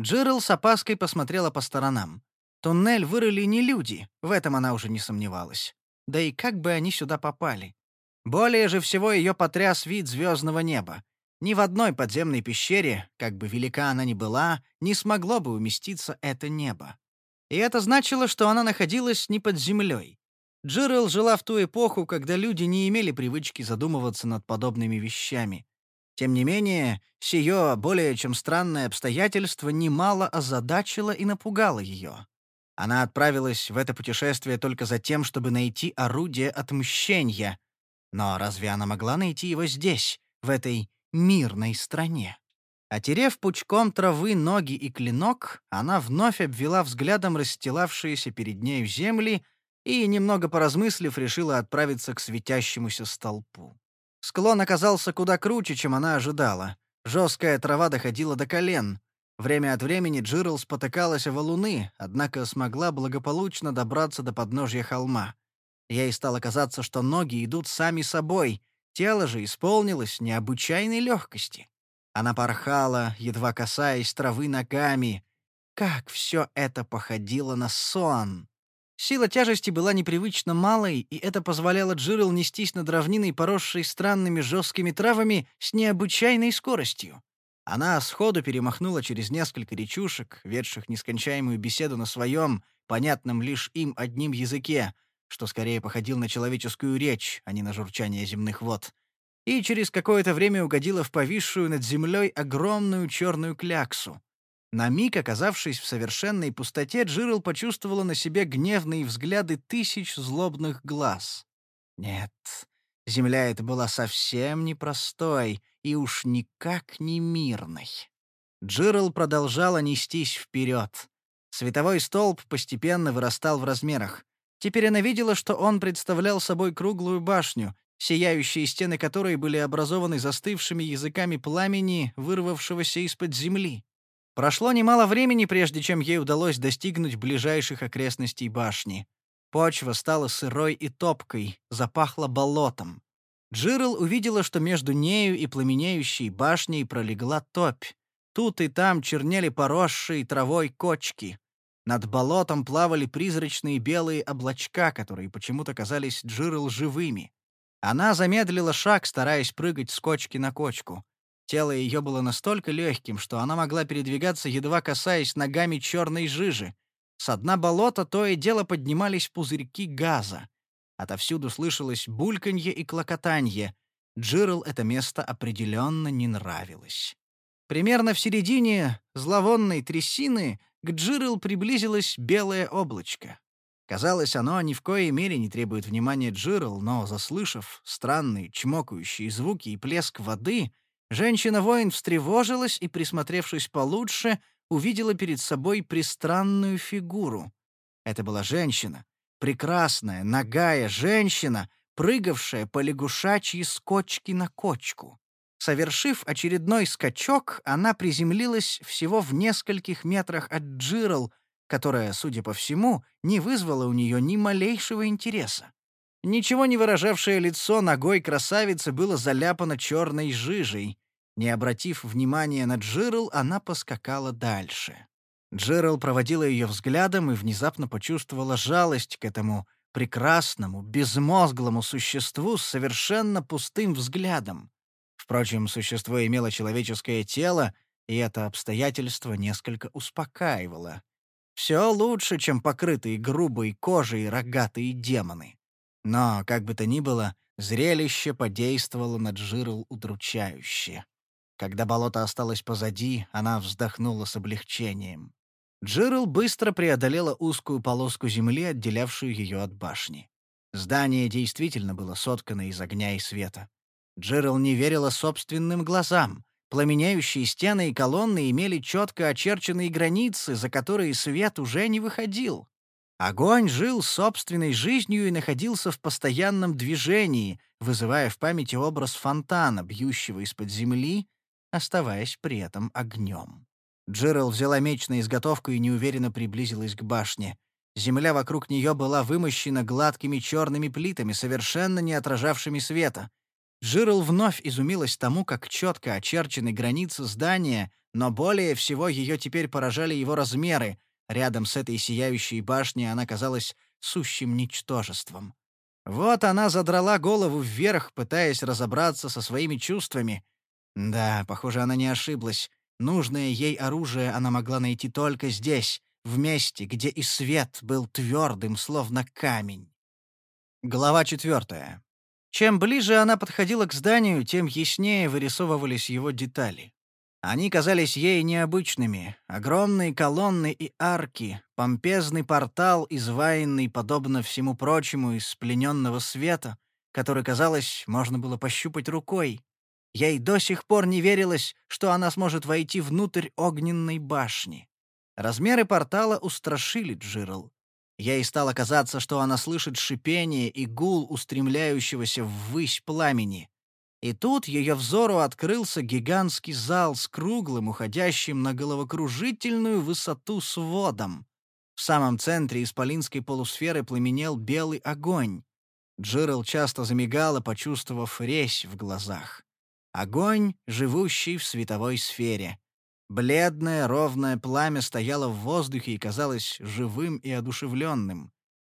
Джерил с опаской посмотрела по сторонам. Туннель вырыли не люди, в этом она уже не сомневалась. Да и как бы они сюда попали? Более же всего ее потряс вид звездного неба. Ни в одной подземной пещере, как бы велика она ни была, не смогло бы уместиться это небо. И это значило, что она находилась не под землей. Джерил жила в ту эпоху, когда люди не имели привычки задумываться над подобными вещами. Тем не менее, сие более чем странное обстоятельство немало озадачило и напугало ее. Она отправилась в это путешествие только за тем, чтобы найти орудие отмщения. Но разве она могла найти его здесь, в этой мирной стране? Отерев пучком травы ноги и клинок, она вновь обвела взглядом расстилавшиеся перед нею земли и, немного поразмыслив, решила отправиться к светящемуся столпу. Склон оказался куда круче, чем она ожидала. Жесткая трава доходила до колен. Время от времени Джирл спотыкалась о валуны, однако смогла благополучно добраться до подножья холма. Ей стало казаться, что ноги идут сами собой, тело же исполнилось необычайной легкости. Она порхала, едва касаясь травы ногами. Как все это походило на сон! Сила тяжести была непривычно малой, и это позволяло Джирл нестись над равниной, поросшей странными жесткими травами, с необычайной скоростью. Она сходу перемахнула через несколько речушек, ведших нескончаемую беседу на своем, понятном лишь им одним языке, что скорее походил на человеческую речь, а не на журчание земных вод и через какое-то время угодила в повисшую над землей огромную черную кляксу. На миг, оказавшись в совершенной пустоте, Джирл почувствовала на себе гневные взгляды тысяч злобных глаз. Нет, земля эта была совсем непростой и уж никак не мирной. Джирл продолжала нестись вперед. Световой столб постепенно вырастал в размерах. Теперь она видела, что он представлял собой круглую башню, сияющие стены которой были образованы застывшими языками пламени, вырвавшегося из-под земли. Прошло немало времени, прежде чем ей удалось достигнуть ближайших окрестностей башни. Почва стала сырой и топкой, запахла болотом. Джирл увидела, что между нею и пламенеющей башней пролегла топь. Тут и там чернели поросшие травой кочки. Над болотом плавали призрачные белые облачка, которые почему-то казались Джирл живыми. Она замедлила шаг, стараясь прыгать с кочки на кочку. Тело ее было настолько легким, что она могла передвигаться, едва касаясь ногами черной жижи. С дна болота то и дело поднимались пузырьки газа. Отовсюду слышалось бульканье и клокотанье. Джирл это место определенно не нравилось. Примерно в середине зловонной трясины к Джирл приблизилось белое облачко. Казалось, оно ни в коей мере не требует внимания Джирл, но, заслышав странные чмокающие звуки и плеск воды, женщина-воин встревожилась и, присмотревшись получше, увидела перед собой пристранную фигуру. Это была женщина, прекрасная, нагая женщина, прыгавшая по лягушачьи с на кочку. Совершив очередной скачок, она приземлилась всего в нескольких метрах от Джирл, которая, судя по всему, не вызвала у нее ни малейшего интереса. Ничего не выражавшее лицо ногой красавицы было заляпано черной жижей. Не обратив внимания на Джирл, она поскакала дальше. Джерал проводила ее взглядом и внезапно почувствовала жалость к этому прекрасному, безмозглому существу с совершенно пустым взглядом. Впрочем, существо имело человеческое тело, и это обстоятельство несколько успокаивало. Все лучше, чем покрытые грубой кожей рогатые демоны. Но, как бы то ни было, зрелище подействовало на Джирл удручающе. Когда болото осталось позади, она вздохнула с облегчением. Джирл быстро преодолела узкую полоску земли, отделявшую ее от башни. Здание действительно было соткано из огня и света. Джирл не верила собственным глазам. Пламенеющие стены и колонны имели четко очерченные границы, за которые свет уже не выходил. Огонь жил собственной жизнью и находился в постоянном движении, вызывая в памяти образ фонтана, бьющего из-под земли, оставаясь при этом огнем. Джерал взяла меч на изготовку и неуверенно приблизилась к башне. Земля вокруг нее была вымощена гладкими черными плитами, совершенно не отражавшими света. Джирл вновь изумилась тому, как четко очерчены границы здания, но более всего ее теперь поражали его размеры. Рядом с этой сияющей башней она казалась сущим ничтожеством. Вот она задрала голову вверх, пытаясь разобраться со своими чувствами. Да, похоже, она не ошиблась. Нужное ей оружие она могла найти только здесь, в месте, где и свет был твердым, словно камень. Глава четвертая. Чем ближе она подходила к зданию, тем яснее вырисовывались его детали. Они казались ей необычными. Огромные колонны и арки, помпезный портал, изваянный, подобно всему прочему, из плененного света, который, казалось, можно было пощупать рукой. Ей до сих пор не верилось, что она сможет войти внутрь огненной башни. Размеры портала устрашили Джирл. Ей стало казаться, что она слышит шипение и гул устремляющегося ввысь пламени. И тут ее взору открылся гигантский зал с круглым, уходящим на головокружительную высоту сводом. В самом центре исполинской полусферы пламенел белый огонь. Джирл часто замигала, почувствовав резь в глазах. Огонь, живущий в световой сфере. Бледное, ровное пламя стояло в воздухе и казалось живым и одушевленным.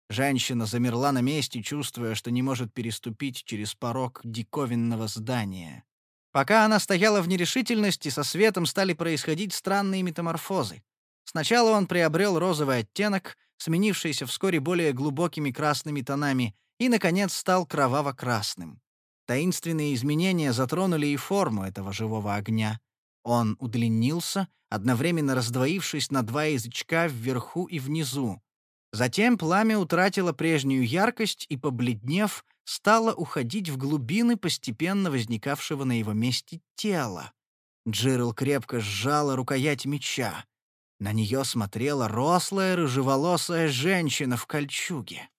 Женщина замерла на месте, чувствуя, что не может переступить через порог диковинного здания. Пока она стояла в нерешительности, со светом стали происходить странные метаморфозы. Сначала он приобрел розовый оттенок, сменившийся вскоре более глубокими красными тонами, и, наконец, стал кроваво-красным. Таинственные изменения затронули и форму этого живого огня. Он удлинился, одновременно раздвоившись на два язычка вверху и внизу. Затем пламя утратило прежнюю яркость и, побледнев, стало уходить в глубины постепенно возникавшего на его месте тела. Джирл крепко сжала рукоять меча. На нее смотрела рослая рыжеволосая женщина в кольчуге.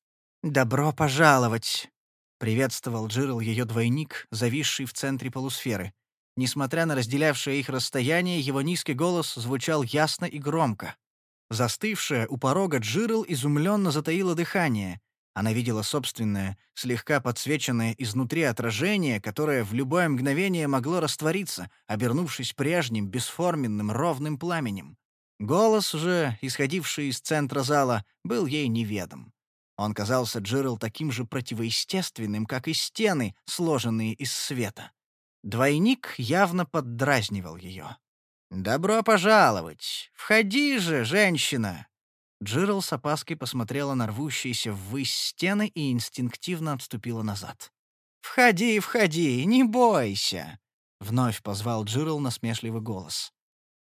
«Добро пожаловать!» Приветствовал Джирл ее двойник, зависший в центре полусферы. Несмотря на разделявшее их расстояние, его низкий голос звучал ясно и громко. Застывшая у порога Джирл изумленно затаила дыхание. Она видела собственное, слегка подсвеченное изнутри отражение, которое в любое мгновение могло раствориться, обернувшись прежним, бесформенным, ровным пламенем. Голос же, исходивший из центра зала, был ей неведом. Он казался Джирл таким же противоестественным, как и стены, сложенные из света. Двойник явно поддразнивал ее. «Добро пожаловать! Входи же, женщина!» Джирл с опаской посмотрела на рвущиеся ввысь стены и инстинктивно отступила назад. «Входи, входи, не бойся!» — вновь позвал Джирл насмешливый голос.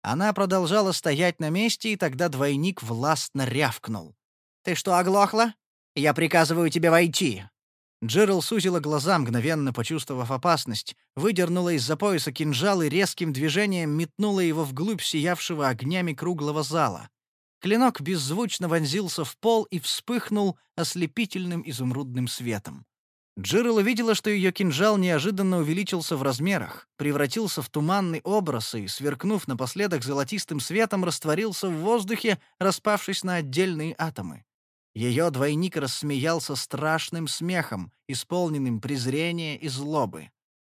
Она продолжала стоять на месте, и тогда двойник властно рявкнул. «Ты что, оглохла? Я приказываю тебе войти!» Джерил сузила глаза, мгновенно почувствовав опасность, выдернула из-за пояса кинжал и резким движением метнула его вглубь сиявшего огнями круглого зала. Клинок беззвучно вонзился в пол и вспыхнул ослепительным изумрудным светом. Джирл увидела, что ее кинжал неожиданно увеличился в размерах, превратился в туманный образ и, сверкнув напоследок золотистым светом, растворился в воздухе, распавшись на отдельные атомы. Ее двойник рассмеялся страшным смехом, исполненным презрения и злобы.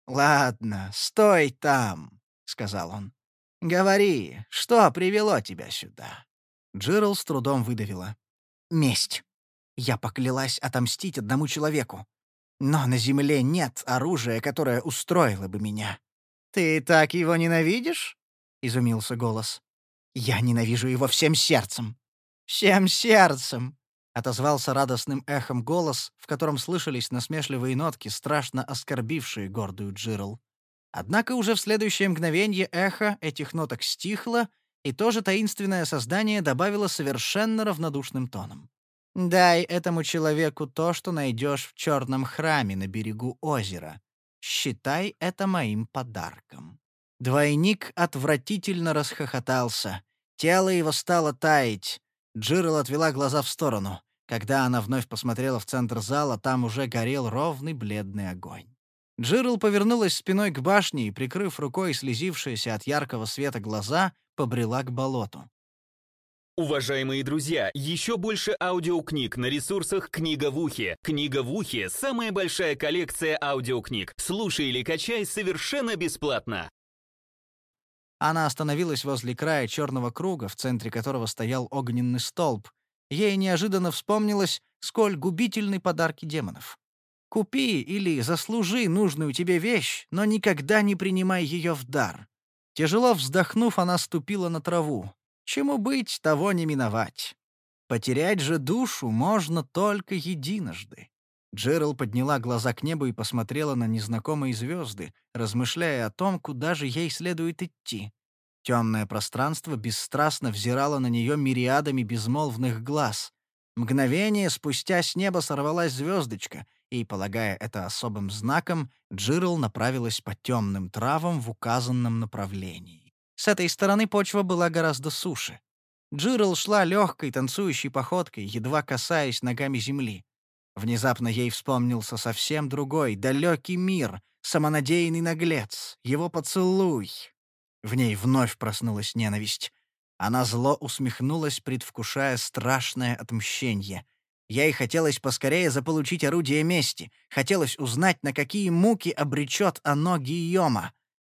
«Ладно, стой там», — сказал он. «Говори, что привело тебя сюда?» Джерал с трудом выдавила. «Месть. Я поклялась отомстить одному человеку. Но на земле нет оружия, которое устроило бы меня». «Ты так его ненавидишь?» — изумился голос. «Я ненавижу его всем сердцем». «Всем сердцем!» — отозвался радостным эхом голос, в котором слышались насмешливые нотки, страшно оскорбившие гордую Джирл. Однако уже в следующее мгновение эхо этих ноток стихло, и тоже таинственное создание добавило совершенно равнодушным тоном. «Дай этому человеку то, что найдешь в черном храме на берегу озера. Считай это моим подарком». Двойник отвратительно расхохотался. Тело его стало таять. Джирл отвела глаза в сторону. Когда она вновь посмотрела в центр зала, там уже горел ровный бледный огонь. Джирл повернулась спиной к башне и, прикрыв рукой слезившиеся от яркого света глаза, побрела к болоту. Уважаемые друзья, еще больше аудиокниг на ресурсах «Книга в ухе». «Книга в ухе» — самая большая коллекция аудиокниг. Слушай или качай совершенно бесплатно. Она остановилась возле края черного круга, в центре которого стоял огненный столб. Ей неожиданно вспомнилось, сколь губительны подарки демонов. Купи или заслужи нужную тебе вещь, но никогда не принимай ее в дар. Тяжело вздохнув, она ступила на траву. Чему быть, того не миновать. Потерять же душу можно только единожды. Джерал подняла глаза к небу и посмотрела на незнакомые звезды, размышляя о том, куда же ей следует идти. Темное пространство бесстрастно взирало на нее мириадами безмолвных глаз. Мгновение спустя с неба сорвалась звездочка, и, полагая это особым знаком, Джирл направилась по темным травам в указанном направлении. С этой стороны почва была гораздо суше. Джирл шла легкой танцующей походкой, едва касаясь ногами земли. Внезапно ей вспомнился совсем другой, далекий мир, самонадеянный наглец, его поцелуй. В ней вновь проснулась ненависть. Она зло усмехнулась, предвкушая страшное отмщение. Ей хотелось поскорее заполучить орудие мести, хотелось узнать, на какие муки обречет оно Гийома.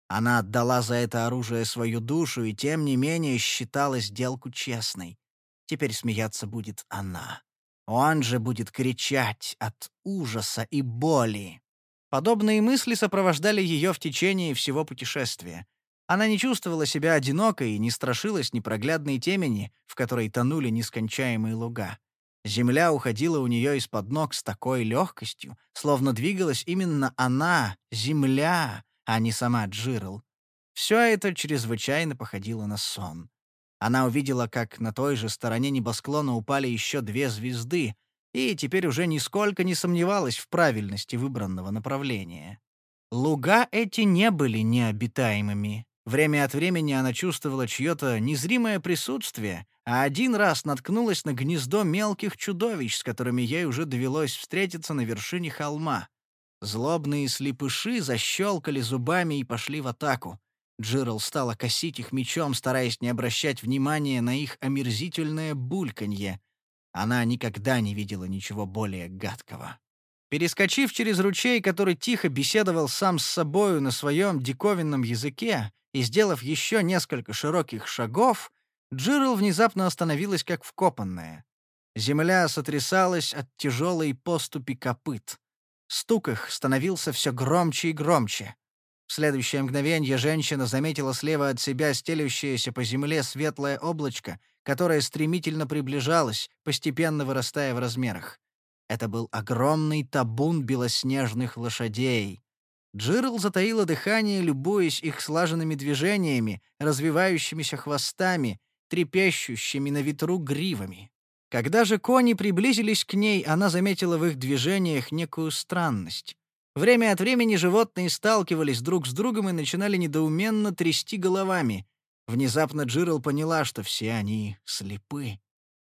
Она отдала за это оружие свою душу и, тем не менее, считала сделку честной. Теперь смеяться будет она. Он же будет кричать от ужаса и боли. Подобные мысли сопровождали ее в течение всего путешествия. Она не чувствовала себя одинокой и не страшилась непроглядной темени, в которой тонули нескончаемые луга. Земля уходила у нее из-под ног с такой легкостью, словно двигалась именно она, земля, а не сама Джирл. Все это чрезвычайно походило на сон. Она увидела, как на той же стороне небосклона упали еще две звезды, и теперь уже нисколько не сомневалась в правильности выбранного направления. Луга эти не были необитаемыми. Время от времени она чувствовала чье-то незримое присутствие, а один раз наткнулась на гнездо мелких чудовищ, с которыми ей уже довелось встретиться на вершине холма. Злобные слепыши защелкали зубами и пошли в атаку. Джирл стала косить их мечом, стараясь не обращать внимания на их омерзительное бульканье. Она никогда не видела ничего более гадкого. Перескочив через ручей, который тихо беседовал сам с собою на своем диковинном языке, и сделав еще несколько широких шагов, Джирл внезапно остановилась как вкопанная. Земля сотрясалась от тяжелой поступи копыт. Стук их становился все громче и громче. В следующее мгновение женщина заметила слева от себя стелющееся по земле светлое облачко, которое стремительно приближалось, постепенно вырастая в размерах. Это был огромный табун белоснежных лошадей. Джирл затаила дыхание, любуясь их слаженными движениями, развивающимися хвостами, трепещущими на ветру гривами. Когда же кони приблизились к ней, она заметила в их движениях некую странность. Время от времени животные сталкивались друг с другом и начинали недоуменно трясти головами. Внезапно Джирл поняла, что все они слепы.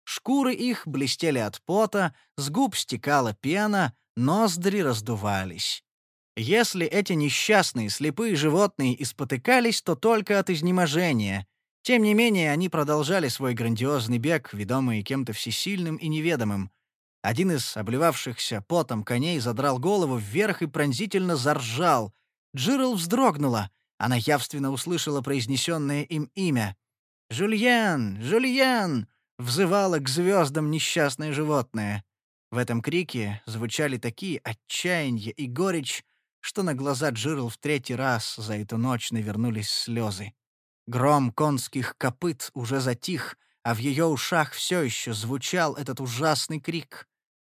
Шкуры их блестели от пота, с губ стекала пена, ноздри раздувались. Если эти несчастные слепые животные испотыкались, то только от изнеможения. Тем не менее, они продолжали свой грандиозный бег, ведомые кем-то всесильным и неведомым. Один из обливавшихся потом коней задрал голову вверх и пронзительно заржал. Джирл вздрогнула. Она явственно услышала произнесенное им имя. «Жульен! Жульен!» — взывало к звездам несчастное животное. В этом крике звучали такие отчаяние и горечь, что на глаза Джирл в третий раз за эту ночь навернулись слезы. Гром конских копыт уже затих, а в ее ушах все еще звучал этот ужасный крик.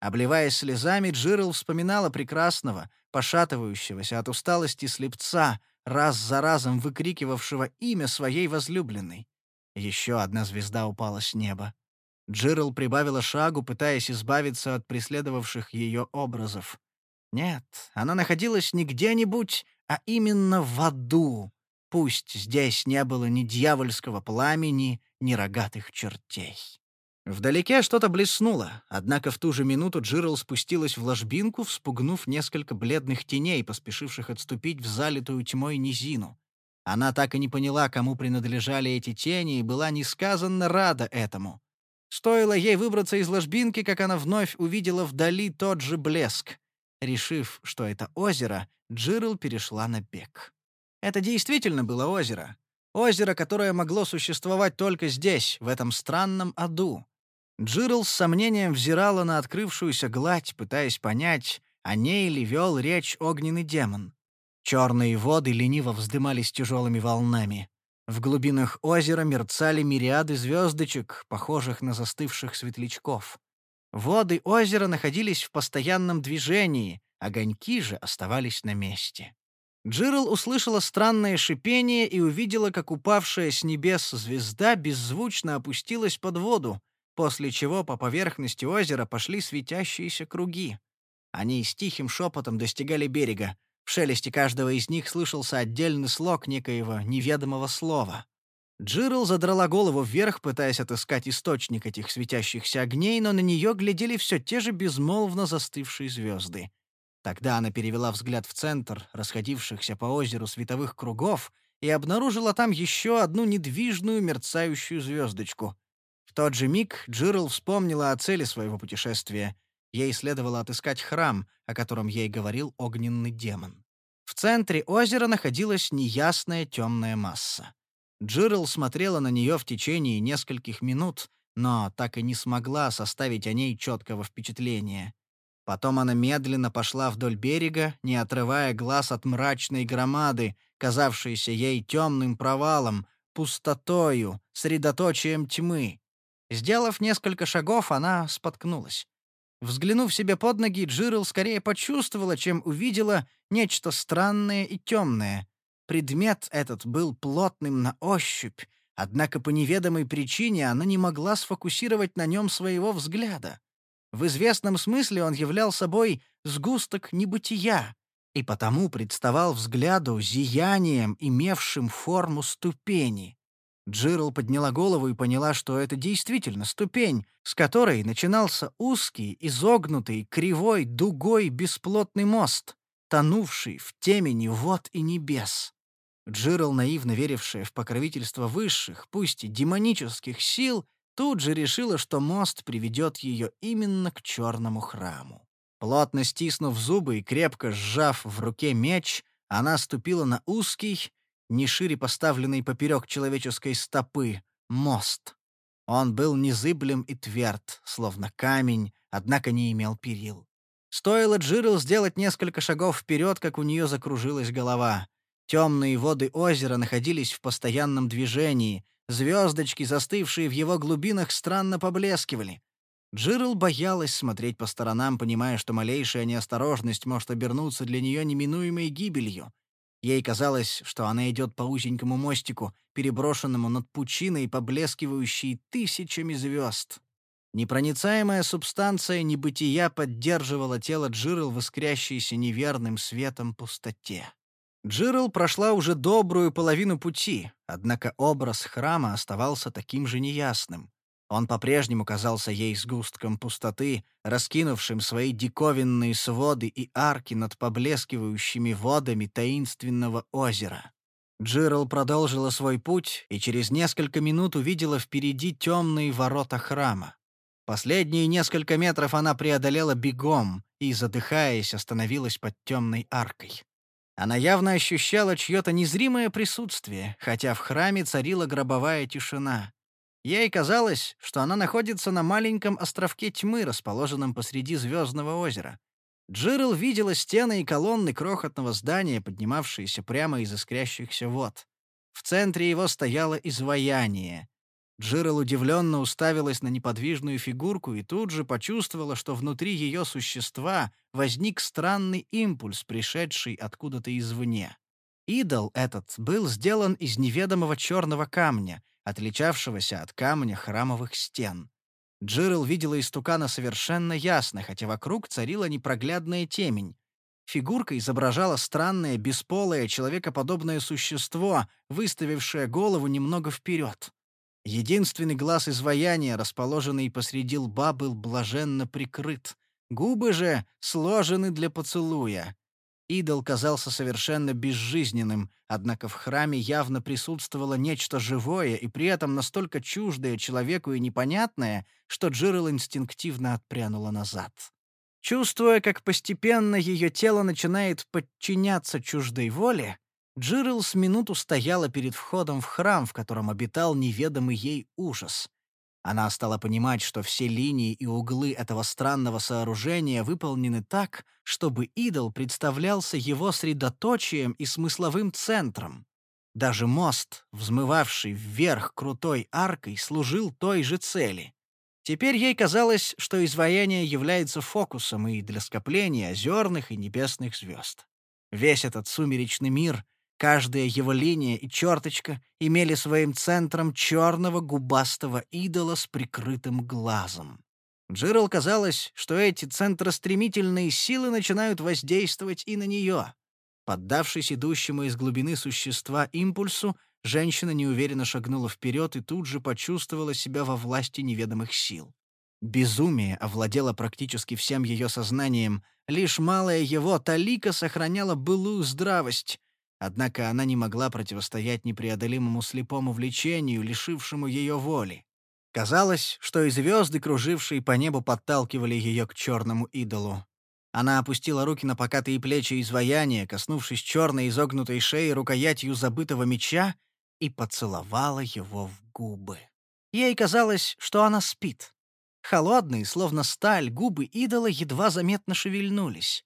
Обливаясь слезами, Джирл вспоминала прекрасного, пошатывающегося от усталости слепца, раз за разом выкрикивавшего имя своей возлюбленной. Еще одна звезда упала с неба. Джирл прибавила шагу, пытаясь избавиться от преследовавших ее образов. Нет, она находилась не где-нибудь, а именно в аду, Пусть здесь не было ни дьявольского пламени, ни рогатых чертей. Вдалеке что-то блеснуло, однако в ту же минуту Джирл спустилась в ложбинку, вспугнув несколько бледных теней, поспешивших отступить в залитую тьмой низину. Она так и не поняла, кому принадлежали эти тени, и была несказанно рада этому. Стоило ей выбраться из ложбинки, как она вновь увидела вдали тот же блеск. Решив, что это озеро, Джирл перешла на бег. Это действительно было озеро. Озеро, которое могло существовать только здесь, в этом странном аду. Джирл с сомнением взирала на открывшуюся гладь, пытаясь понять, о ней ли вел речь огненный демон. Черные воды лениво вздымались тяжелыми волнами. В глубинах озера мерцали мириады звездочек, похожих на застывших светлячков. Воды озера находились в постоянном движении, огоньки же оставались на месте. Джирл услышала странное шипение и увидела, как упавшая с небес звезда беззвучно опустилась под воду, после чего по поверхности озера пошли светящиеся круги. Они с тихим шепотом достигали берега. В шелесте каждого из них слышался отдельный слог некоего неведомого слова. Джирл задрала голову вверх, пытаясь отыскать источник этих светящихся огней, но на нее глядели все те же безмолвно застывшие звезды. Тогда она перевела взгляд в центр расходившихся по озеру световых кругов и обнаружила там еще одну недвижную мерцающую звездочку. В тот же миг Джирл вспомнила о цели своего путешествия. Ей следовало отыскать храм, о котором ей говорил огненный демон. В центре озера находилась неясная темная масса. Джирл смотрела на нее в течение нескольких минут, но так и не смогла составить о ней четкого впечатления. Потом она медленно пошла вдоль берега, не отрывая глаз от мрачной громады, казавшейся ей темным провалом, пустотою, средоточием тьмы. Сделав несколько шагов, она споткнулась. Взглянув себе под ноги, Джирл скорее почувствовала, чем увидела нечто странное и темное. Предмет этот был плотным на ощупь, однако по неведомой причине она не могла сфокусировать на нем своего взгляда. В известном смысле он являл собой сгусток небытия и потому представал взгляду зиянием, имевшим форму ступени. Джирл подняла голову и поняла, что это действительно ступень, с которой начинался узкий, изогнутый, кривой, дугой бесплотный мост, тонувший в темени вод и небес. Джирл, наивно верившая в покровительство высших, пусть и демонических сил, тут же решила, что мост приведет ее именно к черному храму. Плотно стиснув зубы и крепко сжав в руке меч, она ступила на узкий, не шире поставленный поперек человеческой стопы, мост. Он был незыблем и тверд, словно камень, однако не имел перил. Стоило Джирл сделать несколько шагов вперед, как у нее закружилась голова. Темные воды озера находились в постоянном движении, звездочки, застывшие в его глубинах, странно поблескивали. Джирл боялась смотреть по сторонам, понимая, что малейшая неосторожность может обернуться для нее неминуемой гибелью. Ей казалось, что она идет по узенькому мостику, переброшенному над пучиной, поблескивающей тысячами звезд. Непроницаемая субстанция небытия поддерживала тело Джирл в искрящейся неверным светом пустоте. Джирл прошла уже добрую половину пути, однако образ храма оставался таким же неясным. Он по-прежнему казался ей сгустком пустоты, раскинувшим свои диковинные своды и арки над поблескивающими водами таинственного озера. Джирл продолжила свой путь и через несколько минут увидела впереди темные ворота храма. Последние несколько метров она преодолела бегом и, задыхаясь, остановилась под темной аркой. Она явно ощущала чье-то незримое присутствие, хотя в храме царила гробовая тишина. Ей казалось, что она находится на маленьком островке тьмы, расположенном посреди звездного озера. Джирл видела стены и колонны крохотного здания, поднимавшиеся прямо из искрящихся вод. В центре его стояло изваяние. Джирл удивленно уставилась на неподвижную фигурку и тут же почувствовала, что внутри ее существа возник странный импульс, пришедший откуда-то извне. Идол этот был сделан из неведомого черного камня — отличавшегося от камня храмовых стен. Джирл видела истукана совершенно ясно, хотя вокруг царила непроглядная темень. Фигурка изображала странное, бесполое, человекоподобное существо, выставившее голову немного вперед. Единственный глаз изваяния, расположенный посреди лба, был блаженно прикрыт. Губы же сложены для поцелуя. Идол казался совершенно безжизненным, однако в храме явно присутствовало нечто живое и при этом настолько чуждое человеку и непонятное, что Джирл инстинктивно отпрянула назад. Чувствуя, как постепенно ее тело начинает подчиняться чуждой воле, Джирл с минуту стояла перед входом в храм, в котором обитал неведомый ей ужас. Она стала понимать, что все линии и углы этого странного сооружения выполнены так, чтобы идол представлялся его средоточием и смысловым центром. Даже мост, взмывавший вверх крутой аркой, служил той же цели. Теперь ей казалось, что изваяние является фокусом и для скопления озерных и небесных звезд. Весь этот сумеречный мир Каждая его линия и черточка имели своим центром черного губастого идола с прикрытым глазом. Джирл казалось, что эти центростремительные силы начинают воздействовать и на нее. Поддавшись идущему из глубины существа импульсу, женщина неуверенно шагнула вперед и тут же почувствовала себя во власти неведомых сил. Безумие овладело практически всем ее сознанием, лишь малая его талика сохраняла былую здравость, Однако она не могла противостоять непреодолимому слепому влечению, лишившему ее воли. Казалось, что и звезды, кружившие по небу, подталкивали ее к черному идолу. Она опустила руки на покатые плечи изваяния, коснувшись черной изогнутой шеи рукоятью забытого меча, и поцеловала его в губы. Ей казалось, что она спит. Холодные, словно сталь, губы идола едва заметно шевельнулись.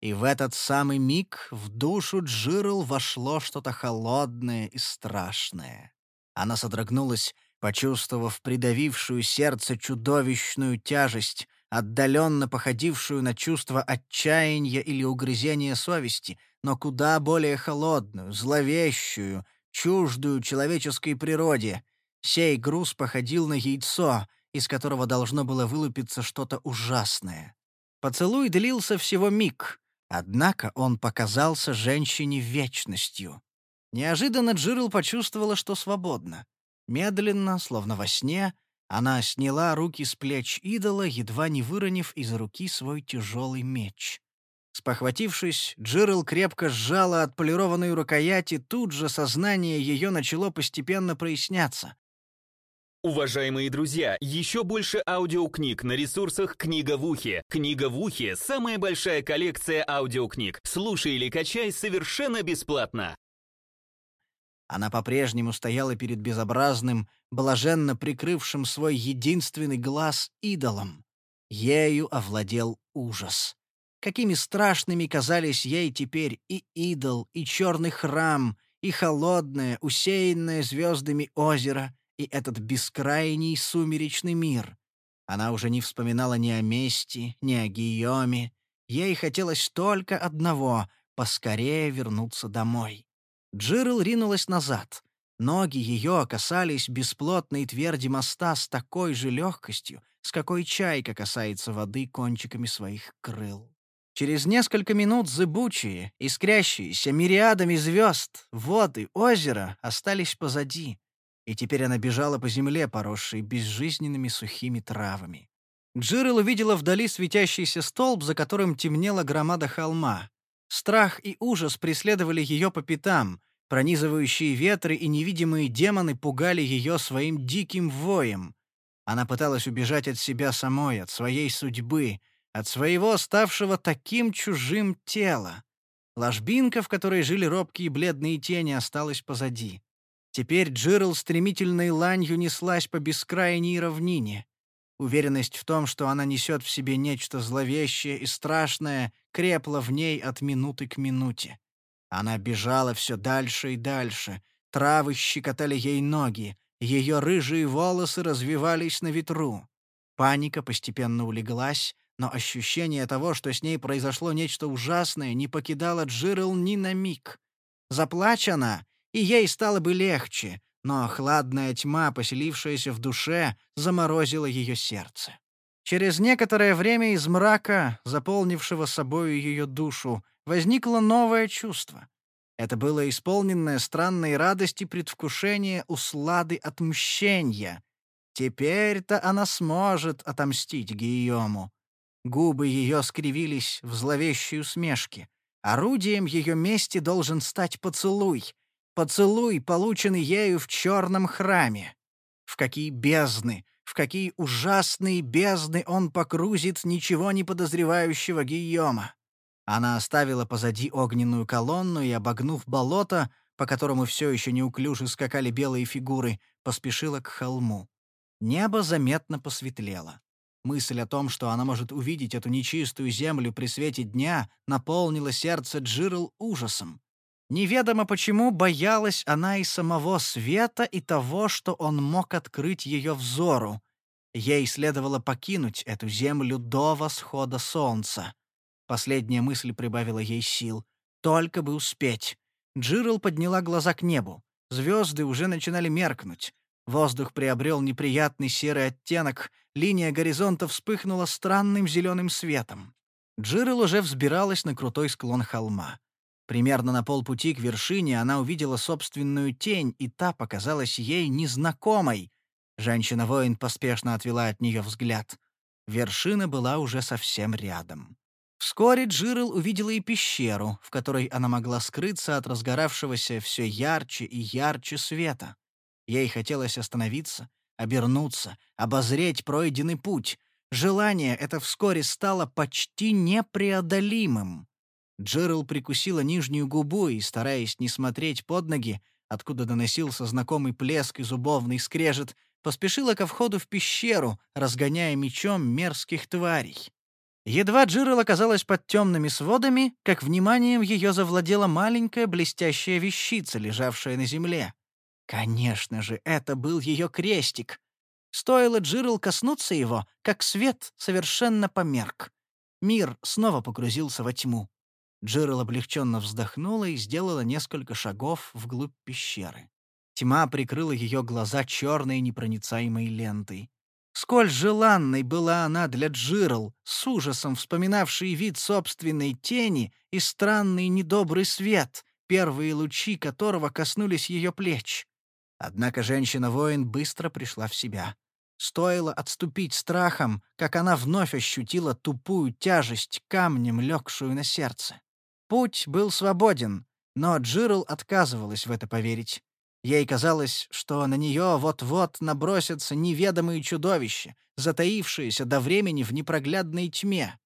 И в этот самый миг в душу Джирл вошло что-то холодное и страшное. Она содрогнулась, почувствовав придавившую сердце чудовищную тяжесть, отдаленно походившую на чувство отчаяния или угрызения совести, но куда более холодную, зловещую, чуждую человеческой природе. Сей груз походил на яйцо, из которого должно было вылупиться что-то ужасное. Поцелуй длился всего миг, Однако он показался женщине вечностью. Неожиданно Джирл почувствовала, что свободна. Медленно, словно во сне, она сняла руки с плеч идола, едва не выронив из руки свой тяжелый меч. Спохватившись, Джирл крепко сжала отполированную рукоять, и тут же сознание ее начало постепенно проясняться. Уважаемые друзья, еще больше аудиокниг на ресурсах «Книга в ухе». «Книга в ухе» — самая большая коллекция аудиокниг. Слушай или качай совершенно бесплатно. Она по-прежнему стояла перед безобразным, блаженно прикрывшим свой единственный глаз идолом. Ею овладел ужас. Какими страшными казались ей теперь и идол, и черный храм, и холодное, усеянное звездами озеро, и этот бескрайний сумеречный мир. Она уже не вспоминала ни о мести, ни о Гийоме. Ей хотелось только одного — поскорее вернуться домой. Джирл ринулась назад. Ноги ее касались бесплотной тверди моста с такой же легкостью, с какой чайка касается воды кончиками своих крыл. Через несколько минут зыбучие, искрящиеся мириадами звезд, воды, озера остались позади, и теперь она бежала по земле, поросшей безжизненными сухими травами. Джирл увидела вдали светящийся столб, за которым темнела громада холма. Страх и ужас преследовали ее по пятам, пронизывающие ветры и невидимые демоны пугали ее своим диким воем. Она пыталась убежать от себя самой, от своей судьбы, от своего ставшего таким чужим тела. Ложбинка, в которой жили робкие бледные тени, осталась позади. Теперь Джирл стремительной ланью неслась по бескрайней равнине. Уверенность в том, что она несет в себе нечто зловещее и страшное, крепла в ней от минуты к минуте. Она бежала все дальше и дальше. Травы щекотали ей ноги. Ее рыжие волосы развивались на ветру. Паника постепенно улеглась, но ощущение того, что с ней произошло нечто ужасное, не покидало Джирл ни на миг. Заплачь она, и ей стало бы легче, но хладная тьма, поселившаяся в душе, заморозила ее сердце. Через некоторое время из мрака, заполнившего собою ее душу, возникло новое чувство. Это было исполненное странной радости предвкушение услады отмщения. Теперь-то она сможет отомстить Гийому. Губы ее скривились в зловещей усмешке. Орудием ее мести должен стать поцелуй. Поцелуй, полученный ею в черном храме. В какие бездны, в какие ужасные бездны он погрузит ничего не подозревающего Гийома. Она оставила позади огненную колонну и, обогнув болото, по которому все еще неуклюже скакали белые фигуры, поспешила к холму. Небо заметно посветлело. Мысль о том, что она может увидеть эту нечистую землю при свете дня, наполнила сердце Джирл ужасом. Неведомо почему боялась она и самого света, и того, что он мог открыть ее взору. Ей следовало покинуть эту землю до восхода солнца. Последняя мысль прибавила ей сил. Только бы успеть. Джирл подняла глаза к небу. Звезды уже начинали меркнуть. Воздух приобрел неприятный серый оттенок, линия горизонта вспыхнула странным зеленым светом. Джирл уже взбиралась на крутой склон холма. Примерно на полпути к вершине она увидела собственную тень, и та показалась ей незнакомой. Женщина-воин поспешно отвела от нее взгляд. Вершина была уже совсем рядом. Вскоре Джирл увидела и пещеру, в которой она могла скрыться от разгоравшегося все ярче и ярче света. Ей хотелось остановиться, обернуться, обозреть пройденный путь. Желание это вскоре стало почти непреодолимым. Джерил прикусила нижнюю губу и, стараясь не смотреть под ноги, откуда доносился знакомый плеск и зубовный скрежет, поспешила ко входу в пещеру, разгоняя мечом мерзких тварей. Едва Джирл оказалась под темными сводами, как вниманием ее завладела маленькая блестящая вещица, лежавшая на земле. Конечно же, это был ее крестик. Стоило Джирл коснуться его, как свет совершенно померк. Мир снова погрузился во тьму. Джирл облегченно вздохнула и сделала несколько шагов вглубь пещеры. Тьма прикрыла ее глаза черной непроницаемой лентой. Сколь желанной была она для Джирл, с ужасом вспоминавшей вид собственной тени и странный недобрый свет, первые лучи которого коснулись ее плеч. Однако женщина-воин быстро пришла в себя. Стоило отступить страхом, как она вновь ощутила тупую тяжесть камнем, легшую на сердце. Путь был свободен, но Джирл отказывалась в это поверить. Ей казалось, что на нее вот-вот набросятся неведомые чудовища, затаившиеся до времени в непроглядной тьме.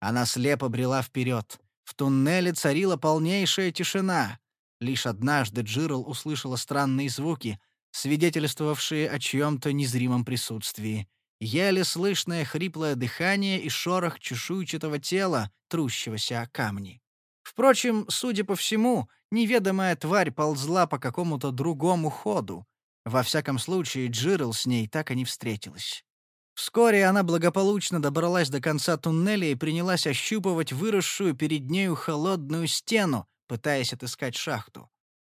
Она слепо брела вперед. В туннеле царила полнейшая тишина. Лишь однажды Джирл услышала странные звуки, свидетельствовавшие о чьем-то незримом присутствии. Еле слышное хриплое дыхание и шорох чешуйчатого тела, трущегося о камни. Впрочем, судя по всему, неведомая тварь ползла по какому-то другому ходу. Во всяком случае, Джирл с ней так и не встретилась. Вскоре она благополучно добралась до конца туннеля и принялась ощупывать выросшую перед нею холодную стену, пытаясь отыскать шахту.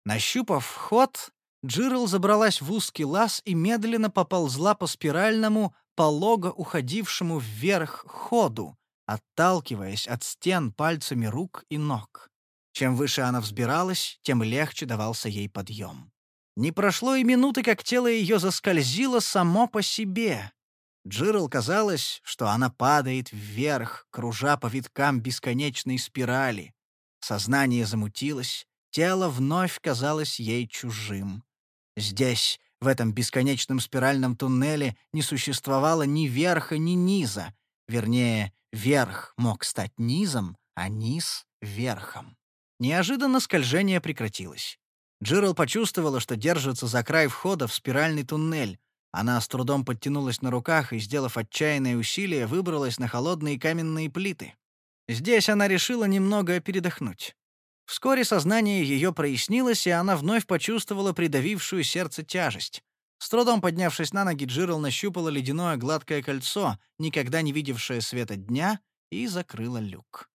Нащупав вход, Джирл забралась в узкий лаз и медленно поползла по спиральному, полого уходившему вверх ходу, отталкиваясь от стен пальцами рук и ног. Чем выше она взбиралась, тем легче давался ей подъем. Не прошло и минуты, как тело ее заскользило само по себе. Джирл казалось, что она падает вверх, кружа по виткам бесконечной спирали. Сознание замутилось, тело вновь казалось ей чужим. Здесь, в этом бесконечном спиральном туннеле, не существовало ни верха, ни низа. Вернее, верх мог стать низом, а низ — верхом. Неожиданно скольжение прекратилось. Джирл почувствовала, что держится за край входа в спиральный туннель. Она с трудом подтянулась на руках и, сделав отчаянное усилие, выбралась на холодные каменные плиты. Здесь она решила немного передохнуть. Вскоре сознание ее прояснилось, и она вновь почувствовала придавившую сердце тяжесть. С трудом поднявшись на ноги, Джирл нащупала ледяное гладкое кольцо, никогда не видевшее света дня, и закрыла люк.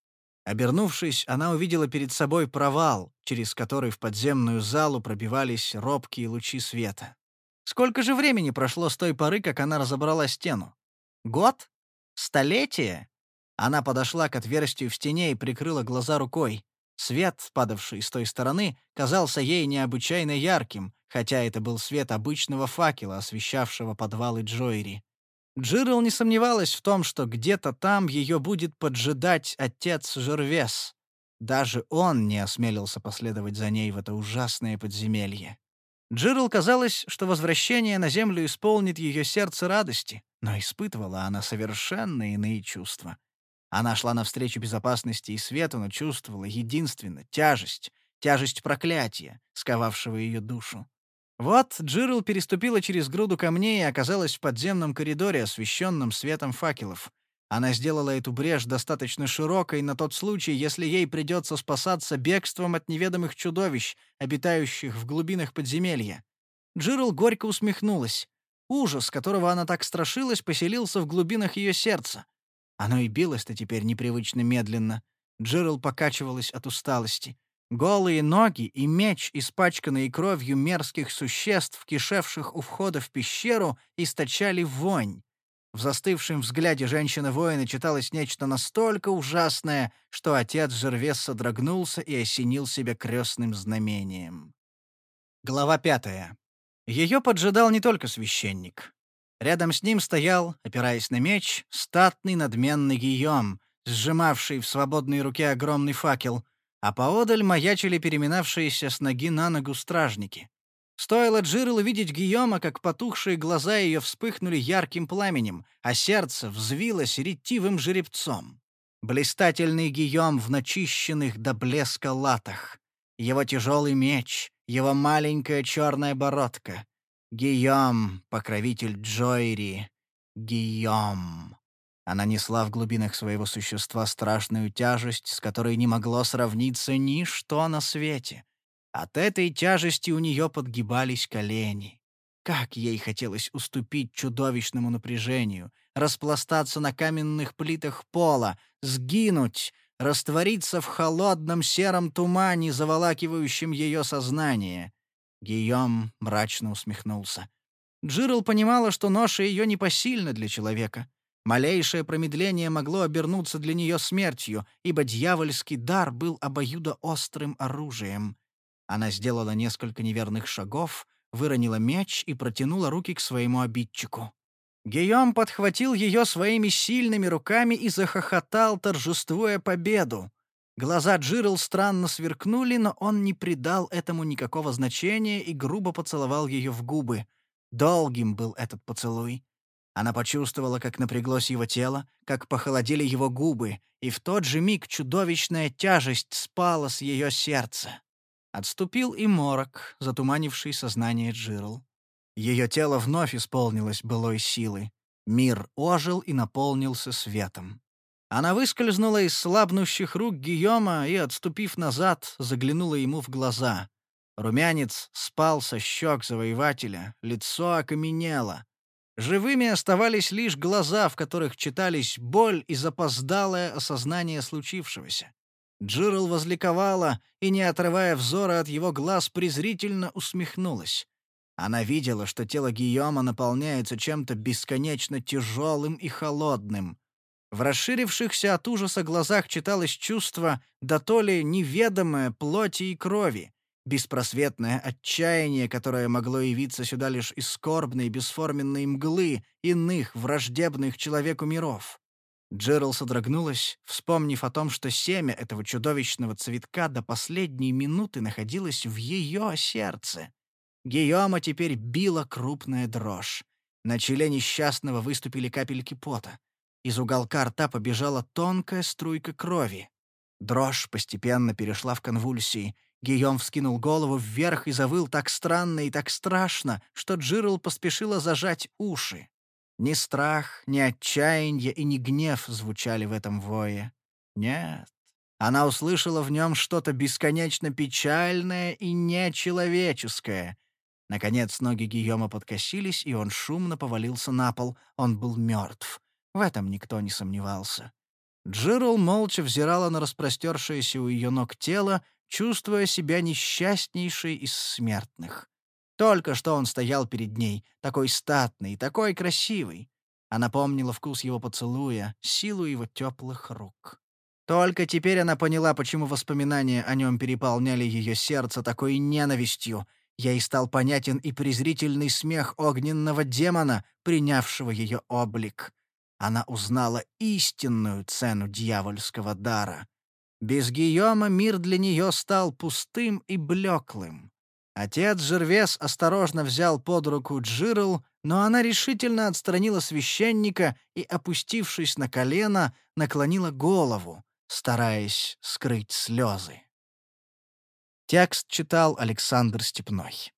Обернувшись, она увидела перед собой провал, через который в подземную залу пробивались робкие лучи света. Сколько же времени прошло с той поры, как она разобрала стену? Год? Столетие? Она подошла к отверстию в стене и прикрыла глаза рукой. Свет, падавший с той стороны, казался ей необычайно ярким, хотя это был свет обычного факела, освещавшего подвалы Джойри. Джирл не сомневалась в том, что где-то там ее будет поджидать отец Жервес. Даже он не осмелился последовать за ней в это ужасное подземелье. Джирл казалось, что возвращение на землю исполнит ее сердце радости, но испытывала она совершенно иные чувства. Она шла навстречу безопасности и свету, но чувствовала единственно тяжесть, тяжесть проклятия, сковавшего ее душу. Вот Джирл переступила через груду камней и оказалась в подземном коридоре, освещенном светом факелов. Она сделала эту брешь достаточно широкой на тот случай, если ей придется спасаться бегством от неведомых чудовищ, обитающих в глубинах подземелья. Джирл горько усмехнулась. Ужас, которого она так страшилась, поселился в глубинах ее сердца. Оно и билось-то теперь непривычно медленно. Джирл покачивалась от усталости. Голые ноги и меч, испачканные кровью мерзких существ, кишевших у входа в пещеру, источали вонь. В застывшем взгляде женщины-воина читалось нечто настолько ужасное, что отец Жервес содрогнулся и осенил себя крестным знамением. Глава пятая. Ее поджидал не только священник. Рядом с ним стоял, опираясь на меч, статный надменный Гийом, сжимавший в свободной руке огромный факел — а поодаль маячили переминавшиеся с ноги на ногу стражники. Стоило Джирл увидеть Гийома, как потухшие глаза ее вспыхнули ярким пламенем, а сердце взвилось ретивым жеребцом. Блистательный Гийом в начищенных до блеска латах. Его тяжелый меч, его маленькая черная бородка. Гийом, покровитель Джойри. Гийом. Она несла в глубинах своего существа страшную тяжесть, с которой не могло сравниться ничто на свете. От этой тяжести у нее подгибались колени. Как ей хотелось уступить чудовищному напряжению, распластаться на каменных плитах пола, сгинуть, раствориться в холодном сером тумане, заволакивающем ее сознание. Гийом мрачно усмехнулся. Джирл понимала, что ноша ее непосильна для человека — Малейшее промедление могло обернуться для нее смертью, ибо дьявольский дар был обоюдоострым оружием. Она сделала несколько неверных шагов, выронила меч и протянула руки к своему обидчику. Гийом подхватил ее своими сильными руками и захохотал, торжествуя победу. Глаза Джирл странно сверкнули, но он не придал этому никакого значения и грубо поцеловал ее в губы. Долгим был этот поцелуй. Она почувствовала, как напряглось его тело, как похолодели его губы, и в тот же миг чудовищная тяжесть спала с ее сердца. Отступил и морок, затуманивший сознание Джирл. Ее тело вновь исполнилось былой силы. Мир ожил и наполнился светом. Она выскользнула из слабнущих рук Гийома и, отступив назад, заглянула ему в глаза. Румянец спал со щек завоевателя, лицо окаменело. Живыми оставались лишь глаза, в которых читались боль и запоздалое осознание случившегося. Джирл возликовала и, не отрывая взора от его глаз, презрительно усмехнулась. Она видела, что тело Гийома наполняется чем-то бесконечно тяжелым и холодным. В расширившихся от ужаса глазах читалось чувство, да то ли неведомое плоти и крови, беспросветное отчаяние, которое могло явиться сюда лишь из скорбной бесформенной мглы иных враждебных человеку миров. Джерал содрогнулась, вспомнив о том, что семя этого чудовищного цветка до последней минуты находилось в ее сердце. Гийома теперь била крупная дрожь. На челе несчастного выступили капельки пота. Из уголка рта побежала тонкая струйка крови. Дрожь постепенно перешла в конвульсии. Гийом вскинул голову вверх и завыл так странно и так страшно, что Джирл поспешила зажать уши. Ни страх, ни отчаяние и ни гнев звучали в этом вое. Нет. Она услышала в нем что-то бесконечно печальное и нечеловеческое. Наконец ноги Гийома подкосились, и он шумно повалился на пол. Он был мертв. В этом никто не сомневался. Джирл молча взирала на распростершееся у ее ног тело, чувствуя себя несчастнейшей из смертных. Только что он стоял перед ней, такой статный, такой красивый. Она помнила вкус его поцелуя, силу его теплых рук. Только теперь она поняла, почему воспоминания о нем переполняли ее сердце такой ненавистью. Ей стал понятен и презрительный смех огненного демона, принявшего ее облик. Она узнала истинную цену дьявольского дара. Без Гийома мир для нее стал пустым и блеклым. Отец Жервес осторожно взял под руку Джирл, но она решительно отстранила священника и, опустившись на колено, наклонила голову, стараясь скрыть слезы. Текст читал Александр Степной.